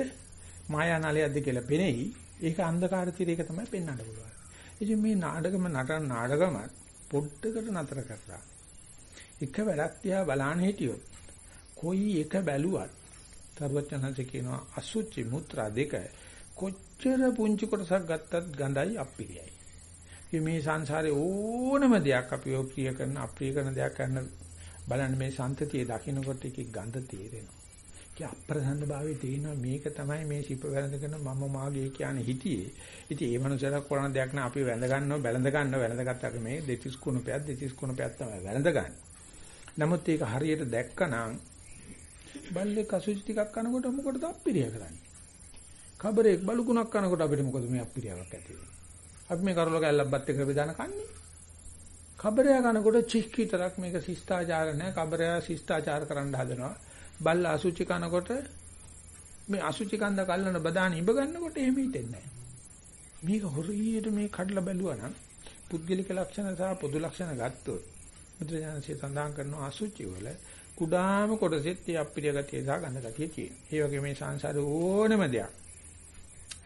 මායා නලයක්ද කියලා පෙනෙයි. ඒක අන්ධකාර තිරයක තමයි පෙන්වන්න පුළුවන්. ඉතින් මේ නාටකම නටන නාටකම පොඩ්ඩකට නතර කරලා එක වැඩක් තියා බලන්න හිටියොත් කොයි එක බැලුවත් තරුවචනanse කියනවා අසුචි මුත්‍රා දෙක කොච්චර පුංචි කොටසක් ගත්තත් ගඳයි අප්පිරියයි. මේ සංසාරේ ඕනම දෙයක් අපි ප්‍රිය කරන අප්‍රිය කරන දෙයක් කරන බලන්න මේ සන්තතිය දකින්නකොට එකේ ගඳ තේරෙනවා. ඒ අප්‍රසන්න භාවයේ තේිනවා මේක තමයි මේ සිප වැළඳගෙන මම මාගේ කියන්නේ හිතියේ. ඉතින් ඒ මනුස්සයලා කරන දෙයක් නා අපි වැළඳ ගන්නවා වැළඳ ගන්නවා වැළඳ ගත්තාට මේ දෙතිස් කුණපයක් දෙතිස් කුණපයක් තමයි වැළඳ ගන්න. නමුත් ඒක හරියට දැක්කනම් බල්ලේ කසුචි ටිකක් කනකොට මොකටද අප්පිරිය කරන්නේ? කබරේක් බලුකුණක් කනකොට අපිට මොකද මේ අප්පිරියාවක් ඇති වෙන්නේ? අපි මේ කරල කැල්ලක්වත් එක බෙදාන කන්නේ. කබරය කනකොට චික් විතරක් මේක ශිෂ්ටාචාර නැහැ. කබරය ශිෂ්ටාචාර කරන්න හදනවා. බල්ල අසුචි කනකොට මේ අසුචි කන්ද කල්ලන බදාන ඉඹ ගන්නකොට එහෙම හිතෙන්නේ නැහැ. මේක හොරියට මේ කඩලා බැලුවා නම් පුද්ගලික ලක්ෂණ සහ පොදු ලක්ෂණ ගත්තොත් බුදුරජාණන්සේ සඳහන් කරන අසුචි වල කුඩාම කොටසෙත් ඒ අප්‍රිය ගතිය සහ ගඳ ගතිය තියෙනවා. ඒ වගේ මේ සංසාරේ ඕනම දෙයක්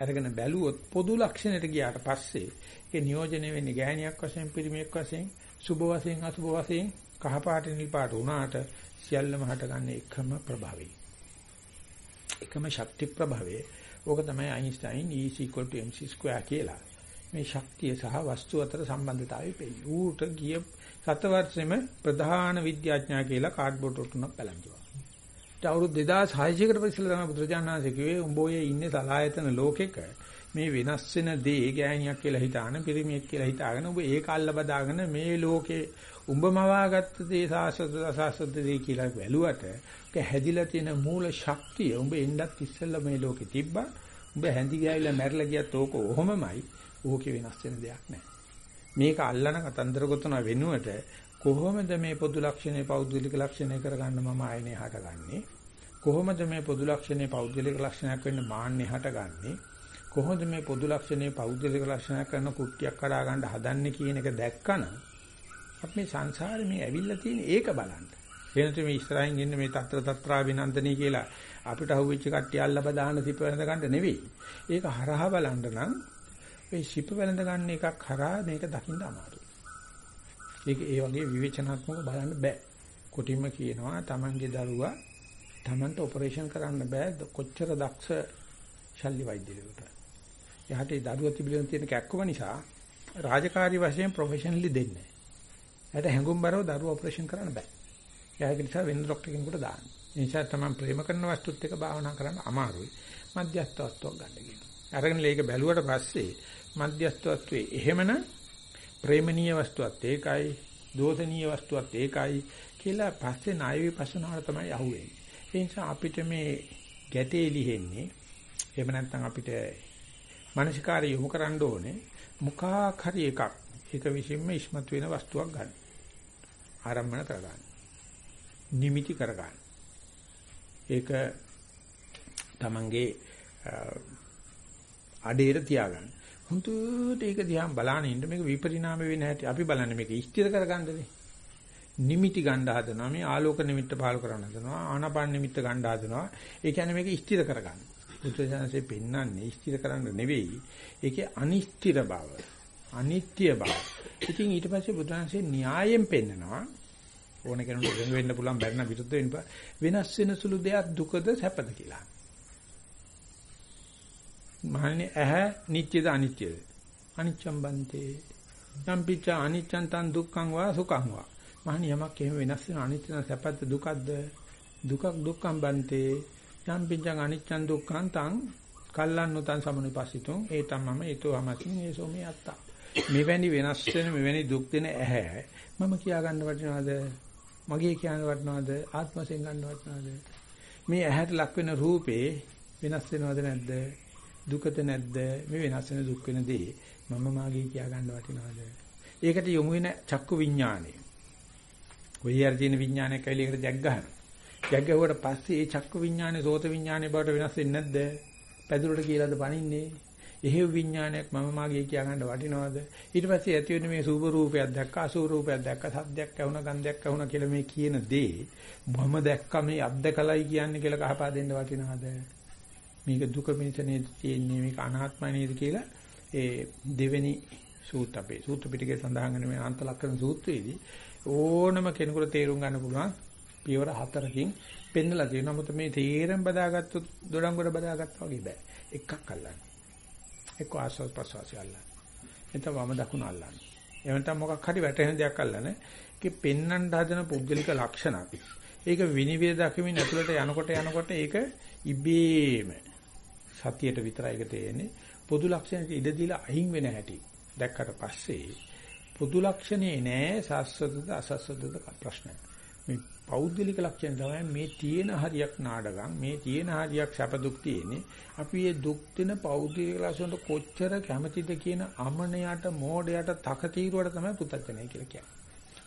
අරගෙන බැලුවොත් පොදු ලක්ෂණයට ගියාට පස්සේ ඒක නියෝජනය වෙන්නේ ගෑණියක් වශයෙන් පිරිමියෙක් වශයෙන් සුභ වශයෙන් අසුභ වශයෙන් කහ පාට නිල් පාට වුණාට සියල්ලම හටගන්නේ එකම ප්‍රභාවය. එකම ශක්ති ප්‍රභාවය. ඕක තමයි අයින්ස්ටයින් E mc2 කියලා. මේ ශක්තිය සහ වස්තු අතර සම්බන්ධතාවය පෙන්නන. ඌට ගිය සත වර්ෂෙම ප්‍රධාන විද්‍යාඥයා කියලා කාඩ්බෝඩ් ඔටුනක් පැලඳුවා. ඒ අවුරුදු 2600කට පස්සේ තමයි බුදුරජාණන් වහන්සේ කිව්වේ උඹ ඔය ඉන්නේ සලායතන ලෝකෙක. මේ වෙනස් වෙන දේ ගෑණියක් කියලා හිතාගෙන පිරිමියෙක් කියලා හිතාගෙන ඔබ ඒක අල්ල බදාගෙන මේ ලෝකේ උඹ මවාගත්ත දේ සාස්වද අසාස්වද දේ කියලා වැළුවට ඒක හැදිලා තියෙන මූල ශක්තිය උඹ එන්නත් ඉස්සෙල්ලා මේ ලෝකේ තිබ්බා. උඹ හැඳි ගෑවිලා මැරිලා ගියත් ඕක ඔහොමමයි. ඕකේ වෙනස් වෙන දෙයක් නැහැ. මේක අල්ලන කතන්දර ගොතන වෙනුවට කොහොමද මේ පොදු ලක්ෂණේ පෞද්ගලික ලක්ෂණය කරගන්න මම ආයනේ හටගන්නේ කොහොමද මේ පොදු ලක්ෂණේ පෞද්ගලික ලක්ෂණයක් වෙන්න මාන්නේ හටගන්නේ කොහොමද මේ පොදු ලක්ෂණේ පෞද්ගලික ලක්ෂණයක් කරන කුට්ටියක් කඩා ගන්න හදන්නේ කියන එක දැක්කම අපි මේ සංසාරේ මේ ඇවිල්ලා තියෙන ඒක බලන්න. වෙනතු මේ ඉස්සරහින් ඉන්න මේ తත්‍ර తත්‍රා විනන්දනී කියලා අපිට අහුවෙච්ච කට්ටිය අල්ලබ දාන සිප වෙනද ගන්න නෙවෙයි. ඒක හරහා බලන්න නම් ඒ සිප වෙනද ගන්න එකක් හරහා මේක දකින්න අමාරුයි. ඒක ඒ වගේ විවේචනාත්මක බලන්න බෑ. කොටින්ම කියනවා Tamange දරුවා Tamanට ඔපරේෂන් කරන්න බෑ කොච්චර දක්ෂ ශල්්‍ය වෛද්‍යවරුන්ට. එහාට ඒ දරුවා තිබිලා තියෙන කැක්කම නිසා රාජකාරී වශයෙන් ප්‍රොෆෙෂනලි දෙන්නේ. එයාට හැඟුම්overline දරුවා ඔපරේෂන් කරන්න බෑ. ඒක නිසා වෙන ડોක්ටර් කෙනෙකුට දාන්න. ඒ නිසා තමයි ප්‍රේම කරන වස්තුත් එක භාවනා කරන්න අමාරුයි. මධ්‍යස්ථ වස්තුවක් ගන්න කියනවා. අරගෙන ඒක බැලුවට පස්සේ මධ්‍යස්ථ වස්තුවේ එහෙමනම් ප්‍රේමණීය වස්තුවත් ඒකයි, දෝෂණීය වස්තුවත් ඒකයි කියලා පස්සේ ණය විපස්සනාවට තමයි අහුවෙන්නේ. ඒ නිසා අපිට මේ ගැටේ ලිහෙන්නේ එහෙම නැත්නම් අපිට මානසිකාරය යොමු කරන්න ඕනේ මොකක් හරි එකක් ඒක විසින්ම ඉස්මතු වෙන වස්තුවක් ගන්න. ආරම්භන කරගන්න. නිමිති කරගන්න. ඒක තමන්ගේ අඩේට තියාගන්න. හුදුට ඒක දිහා බලාගෙන ඉන්න මේක විපරිණාම වෙන හැටි අපි බලන්නේ මේක ස්ථිර කරගන්නනේ. නිමිති ගන්න හදනවා මේ ආලෝක නිමිත්ත පාල කරන්න හදනවා ආනාපාන නිමිත්ත ගන්න හදනවා ඒ කියන්නේ මේක ස්ථිර කරගන්න. බුදුසසුනේ පෙන්වන්නේ ස්ථිර කරන්න නෙවෙයි ඒකේ අනිස්ථිර බව අනිත්‍ය බව. ඉතින් ඊට පස්සේ බුදුහන්සේ න්‍යායෙන් පෙන්නනවා ඕන කෙනෙකුට වෙන වෙන්න පුළුවන් බැරි විරුද්ධ වෙන්න වෙනස් වෙන සුළු දෙයක් දුකද සැපද කියලා. මහන්නේ ඇහැ නිට්ටයද අනිත්‍යද? අනිච්ඡම් බන්තේ. යම්පිච්ච අනිච්ඡන් තන් දුක්ඛං වා සුඛං වා. මහන්නේ යමක් එහෙම වෙනස් වෙන අනිත්‍ය සැපද දුකද? දුකක් දුක්ඛම් බන්තේ. යම්පිච්ච අනිච්ඡන් දුක්ඛං තං කල්ලන්නොතන් සමනුපස්සිතුං ඒ තමම ඒතෝ අමසින් ඒසෝ මේ අත්තා. මෙවැනි වෙනස් වෙන මෙවැනි දුක් දෙන ඇහැ මම කියා ගන්න වටිනවද? මගේ කියන්න වටිනවද? ආත්මයෙන් ගන්න වටිනවද? මේ ඇහැට ලක් වෙන රූපේ වෙනස් වෙනවද නැද්ද? දුකද නැද්ද? මේ වෙනස් වෙන දුක් වෙන දේ මම මාගේ කියා ගන්න වටිනවද? ඒකට යොමු වෙන චක්කු විඥානය. කොයි හරි තියෙන විඥානයක් ඇවිල්ලා ඒකට ජග් ගන්නවා. ජග් ගහුවට පස්සේ ඒ චක්කු විඥානේ සෝත විඥානේ බවට වෙනස් වෙන්නේ නැද්ද? පැදුරට කියලාද පණින්නේ? එහෙව් විඥානයක් මම මාගේ කියා ගන්න වටිනවද? ඊට පස්සේ ඇති වෙන මේ සූප රූපයක් දැක්ක, අසූප රූපයක් දැක්ක, සද්දයක් ඇහුණා, ගන්ධයක් ඇහුණා කියලා මේ කියන දේ මම දැක්ක මේ අද්දකලයි කියන්නේ කියලා කහපා දෙන්න වටිනවද? මේක දුක පිණිස නේද තියෙන්නේ මේක අනාත්මයි නේද කියලා ඒ දෙවෙනි සූත්‍ර අපේ සූත්‍ර පිටකේ සඳහන් වෙන මේ අන්තලක්ෂණ සූත්‍රයේදී ඕනම කෙනෙකුට තේරුම් ගන්න පුළුවන් පියවර හතරකින් පෙන්නලා තියෙනවා. මොකද මේ තේරෙන් බදාගත්තොත් දොඩංගොඩ බදාගත්තා වගේ බෑ. එකක් අල්ලන්න. එක්ක ආස්වාද ප්‍රසවාසය අල්ලන්න. එතන වම දකුණ අල්ලන්න. එහෙම නැත්නම් මොකක් හරි වැටෙන දෙයක් අල්ලන්න. ඒකේ පෙන්නන්න හදන පුද්ගලික ලක්ෂණක්. ඒක විනිවිද දකිමින් ඇතුළට යනකොට යනකොට ඒක ඉබේම සතියට විතරයි ඒක තේරෙන්නේ. පොදු ලක්ෂණයට ඉඩ දීලා අහිං වෙන හැටි දැක්කට පස්සේ පොදු ලක්ෂණේ නෑ සාස්වතද අසස්වතද ප්‍රශ්නයක්. මේ පෞද්ගලික ලක්ෂණ තමයි මේ තියෙන හරියක් නාඩගම් මේ තියෙන හරියක් සැප දුක් තියෙන්නේ අපි මේ දුක් දෙන පෞද්ගලික ලක්ෂණ කොච්චර කැමතිද කියන අමනයට මෝඩයට තකතිරුවට තමයි පුතත්ජනයි කියලා කියන්නේ.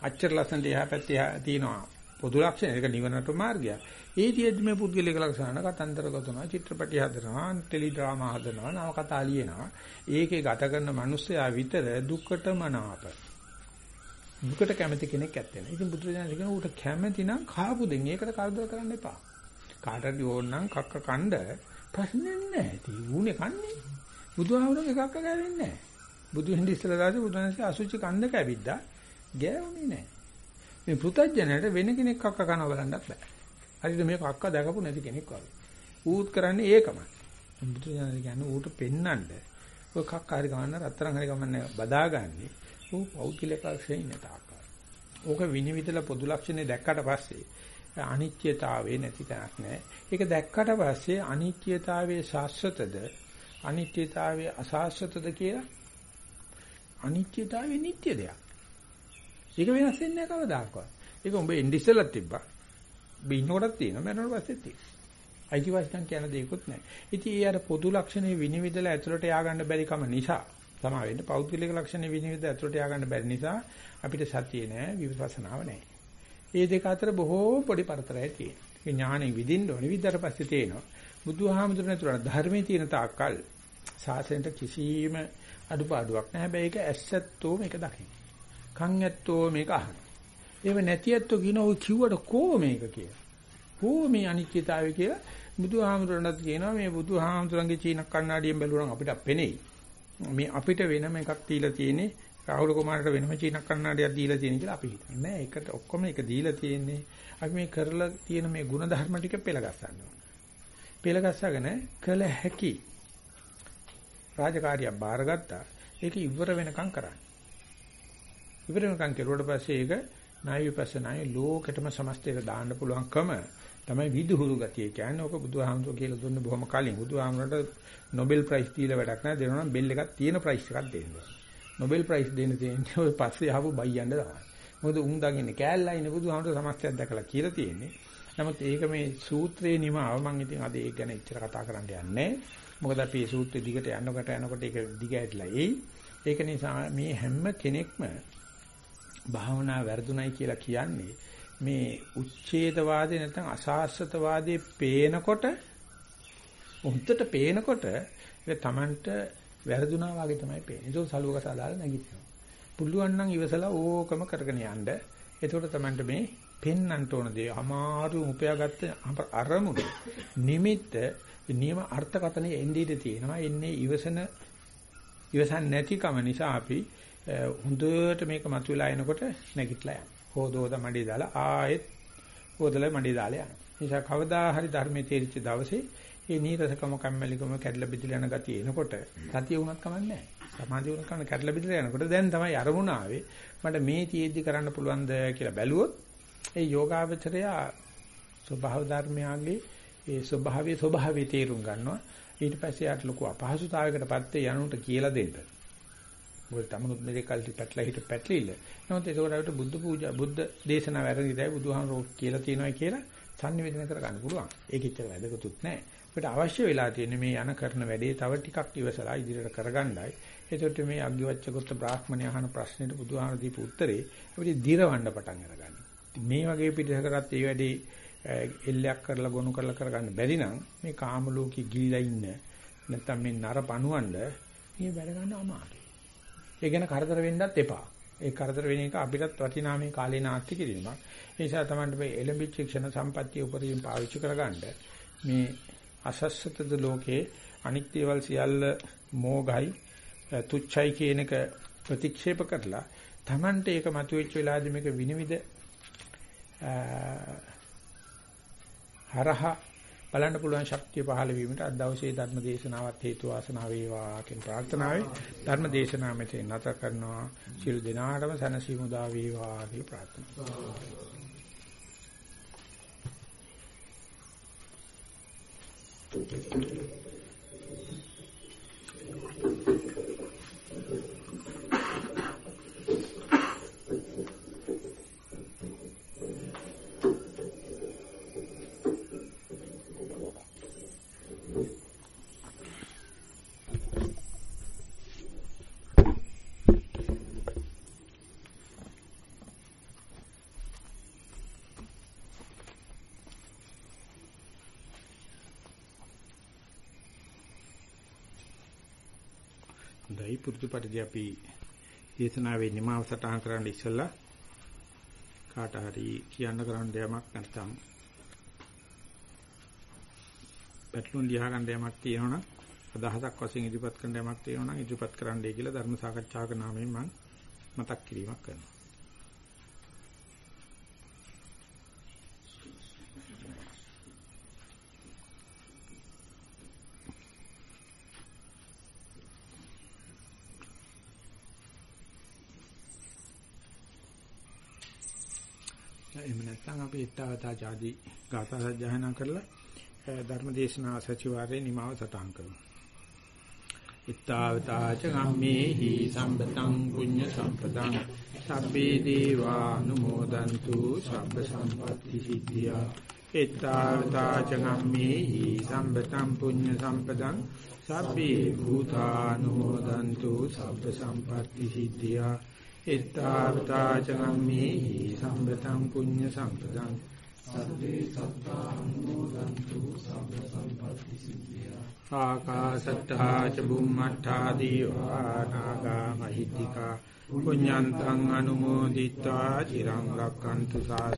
අච්චර ලස්සනට එහා පැත්තේ තියෙනවා පොදු ලක්ෂණ ඒක නිවනට මාර්ගය. ඒ තියෙද්දි මේ පුද්ගලික ලක්ෂණ කතන්දර ගොතනවා, චිත්‍රපටි හදනවා, ටෙලි ඩ්‍රාමා හදනවා, නව කතා ලියනවා. ඒකේ ගත කරන මිනිස්සයා විතර දුක්කට මනාප. දුකට කැමති කෙනෙක් ඇත්තේ නැහැ. ඉතින් බුදුරජාණන් කියන ඌට කැමති නම් කාපු දෙන් ඒකට කරදර කරන්න එපා. කාටද ඕන නම් කක්ක කණ්ඩ ප්‍රශ්නේ නැහැ. ඉතින් ඌනේ කන්නේ. බුදුහාමුදුරුවෝ එකක්ක ගෑවෙන්නේ නැහැ. බුදු හිඳ ඉස්සලා දාසේ බුදුන්සේ අසුචි කන්දක ඇවිද්දා ගෑවුනේ නැහැ. මේ පෘතජ්ජනයට වෙන කෙනෙක් අක්ක කනවා බලන්නත් බෑ. හරිද මේක අක්ක දැකපු නැති කෙනෙක් වගේ. ඌත් කරන්නේ ඒකමයි. බුදුරජාණන් කියන්නේ ඌට පෙන්නන්න ඔය කක් හරි ගමන්න රත්තරන් හරි ගමන්න බදාගන්නේ ඌ පෞද්ගලික පක්ෂේ ඉන්න තාකා. ඕක විනිවිදලා පොදු ලක්ෂණේ දැක්කට පස්සේ අනිත්‍යතාවේ නැති තැනක් නැහැ. ඒක දැක්කට පස්සේ අනිත්‍යතාවේ ශාස්ත්‍රතද අනිත්‍යතාවේ අශාස්ත්‍රතද කියලා අනිත්‍යතාවේ නිට්ටය දෙයක්. ඒක වෙනස් වෙන්නේ නැහැ කවදාකවත්. ඒක උඹ එන්නේ ඉස්සෙල්ලත් තිබ්බා. උඹ ඉන්නකොටත් තියෙනවා මරණට පස්සෙත් තියෙනවා. අයිතිවාසිකම් කියන දේකුත් නැහැ. ඉතින් ඒ අර පොදු ලක්ෂණේ විනිවිදලා ඇතුළට ය아가න්න බැරි කම නිසා තමයි වෙන්නේ. පෞද්ගලික ලක්ෂණේ විනිවිද ඇතුළට ය아가න්න බැරි නිසා අපිට සතිය නැහැ, විපස්සනාව නැහැ. මේ දෙක අතර බොහෝ පොඩි පරතරයක් තියෙනවා. ඒ ඥානෙ විදින්න ඕනේ විද්දට පස්සේ තේනවා. බුදුහාමුදුරනේ තුරා ධර්මයේ තියෙන තාක්කල් සාසනයට කිසිම අඩුපාඩුවක් නැහැ. හැබැයි ඒක ඇස්සත්තෝ මේක දකින්න. කන් ඇත්තෝ මේක අහන. ඒව නැති ඇත්තෝ කියන ඔය කිව්වට කෝ මේක කියලා. කෝ මේ අනිත්‍යතාවය කියලා බුදුහාමුදුරණත් කියනවා මේ බුදුහාමුදුරන්ගේ චීන කන්නඩියෙන් බැලුවනම් අපිට පෙනෙයි. මේ අපිට වෙනම එකක් දීලා තියෙන්නේ රාහුල කුමාරට වෙනම චීන කන්නඩියක් දීලා තියෙන කියලා අපි හිතන්නේ. නෑ ඒකට ඔක්කොම එක දීලා තියෙන්නේ. අපි මේ කරලා තියෙන මේ ಗುಣ ධර්ම ටික පෙළගස්සන්න ඕන. පෙළගස්සගෙන කළ හැකි රාජකාරියක් බාරගත්තා. ඒක ඉවර වෙනකම් කරන්න. ඉවර වෙනකම් කෙරුවට පස්සේ ඒක ණය විපස්සනායේ ලෝකෙටම සමස්තයට දාන්න පුළුවන්කම තමයි විදුහුරු ගතිය කියන්නේ. ඔක බුදුහාමුදුරුවෝ කියලා දුන්න බොහොම කලින්. බුදුහාමුදුරන්ට නොබෙල් ප්‍රයිස් දීලා වැඩක් නැහැ. දෙනවා නම් බෙල් එකක් තියෙන ප්‍රයිස් එකක් දෙන්න. නොබෙල් ප්‍රයිස් දෙන්න තියෙන්නේ ඔය පස්සේ ආපු බයියන්න තමයි. මොකද උන් දකින්නේ කෑල්ලා ඉන්නේ බුදුහාමුදුරුවෝ සමස්තයක් දැකලා කියලා තියෙන්නේ. නමුත් ඒක මේ සූත්‍රයේ නිමාව මම ඉතින් අද ඒක ගැන එච්චර කතා කරන්න යන්නේ මොකද අපි මේ සූත්‍රෙ දිගට යනකොට යනකොට ඒක දිග ඇట్లా එයි. ඒක නිසා මේ හැම කෙනෙක්ම භාවනා වැරදුණයි කියලා කියන්නේ මේ උච්ඡේදවාදී නැත්නම් අසාස්වතවාදී පේනකොට උන්ටට පේනකොට ඒක Tamanට වැරදුනා වගේ තමයි පේන්නේ. ඒක සලුවක සාදාලා නැගිටිනවා. පුළුවන් නම් ඉවසලා ඕකම කරගෙන යන්න. එතකොට Tamanට මේ පෙන්වන්න ඕන දේ අමාරු උපයාගත්ත අරමුණු නිමිත්ත නියම අර්ථකතනෙ එන්නේ තියෙනවා. එන්නේ ඉවසන ඉවසන් නැතිකම නිසා අපි හොඳට මේක මතුවලා එනකොට නැගිටලා යනවා. හොදෝද මඩේ දාලා ආයෙත් හොදලා මඩේ දාලා යනවා. නිසා කවදා හරි ධර්මයේ තේරිච්ච දවසේ මේ නීරසකම කම්මැලිකම කැඩලා බිඳලා යන ගතිය එනකොට සතිය වුණත් කමන්නේ නැහැ. සමාධිය වුණත් කන්න කැඩලා බිඳලා යනකොට දැන් තමයි අරමුණ ආවේ. මට මේ තියෙද්දි කරන්න පුළුවන්ද කියලා බැලුවොත් ඒ යෝගාවචරය ස්වභාව ධර්මයාගේ ඒ ස්වභාවයේ ස්වභාවයේ තේරුම් ගන්නවා. ඊට පස්සේ යාට ලොකු අපහසුතාවයකටපත් වේ යනුන්ට කියලා දෙන්න. මොකද තමනුත් මේ කල්ටි පැටලා හිට පැටලිල්ල. නමුත් ඒකට අපිට බුද්ධ පූජා බුද්ධ දේශනා වැරදිදයි බුදුහාමරෝ කියලා තියෙනවා කියලා සංනිවේදනය කරගන්න පුළුවන්. ඒක ඉච්චර වැදගතුත් නැහැ. අපිට අවශ්‍ය වෙලා තියෙන්නේ මේ යන කරන වැඩේ තව ටිකක් ඉවසලා ඉදිරියට කරගන්නයි. ඒකට මේ අග්ගිවච්ඡකොත් බ්‍රාහ්මණය අහන ප්‍රශ්නෙට බුදුහාමර දීපු උත්තරේ අපිට දිරවන්න පටන් අරගන්න. මේ වගේ පිටසකරත් ඒ වැඩේ එල්ලයක් කරලා ගොනු කරලා කරගන්න බැරි නම් මේ කාම ලෝකෙ ගිලිලා ඉන්න නැත්තම් මේ නර පණුවන්න මේ වැඩ ගන්න අමාරුයි. ඒ ගැන කරදර වෙන්නත් එපා. ඒ කරදර වෙන එක අපිටත් වටිනා මේ කාලේ නාස්ති කිරීමක්. ඒ නිසා තමයි මේ එලඹිච්ච ක්ෂණ සම්පත්‍ය උපරිම පාවිච්චි කරගන්න මේ අසස්සතද ලෝකේ අනික් දේවල් සියල්ල මෝගයි තුච්චයි කියන එක ප්‍රතික්ෂේප කරලා Tamante ඒක මතුවෙච්ච වෙලාවදී මේක විනිවිද හරහා බලන්න පුළුවන් ශක්තිය පහළ වීමට අද දවසේ ධර්ම දේශනාවත් හේතු වාසනා වේවා කියන ප්‍රාර්ථනාවයි ධර්ම දේශනාව මෙතන නැත කරනවා සියලු දෙනාටම සනසීමු දා වේවා කියලා ප්‍රාර්ථනා පුරුදු පරිදි අපි දේශනාවේ නිමාව සටහන් කරන්න ඉස්සෙල්ලා කාට හරි කියන්න කරන්න දෙයක් නැත්නම් පැටලුන් ලියා ගන්න යමක් තියෙනවනම් අදහසක් වශයෙන් ඉදිරිපත් කරන්න යමක් තියෙනවනම් ඉදිරිපත් කරන්නයි කියලා ධර්ම සාකච්ඡාවක නාමයෙන් මම මතක් කිරීමක් කරනවා. එහෙම නැත්නම් අපි ඊටවතා ආදී ගාථා සජ්ජායනා කරලා ධර්මදේශනා සචිවාරයේ නිමාව සටහන් කරමු. ඊටවතා ච ගම්මේහි සම්පතං පුඤ්ඤ සම්පතං සබ්බේ දේවානුමෝදන්තු සබ්බ සම්පatti සිද්ධියා ඊටවතා ච ගම්මේහි සම්පතං පුඤ්ඤ සම්පතං සබ්බේ භූතානුමෝදන්තු සබ්බ සම්පatti සිද්ධියා ඉත්තාවතා චගම්මේහි සම්පතං පුඤ්ඤ සම්පතං සබ්බේ සත්තානුමෝදන්තු සබ්බ සම්පatti සිද්ධියා. ආකාසට්ඨා ච බුම්මට්ඨා දීවා නාග මහිත්‍තිකා පුඤ්ඤන්තං අනුමෝදිත්වා. චිරං රක්칸තු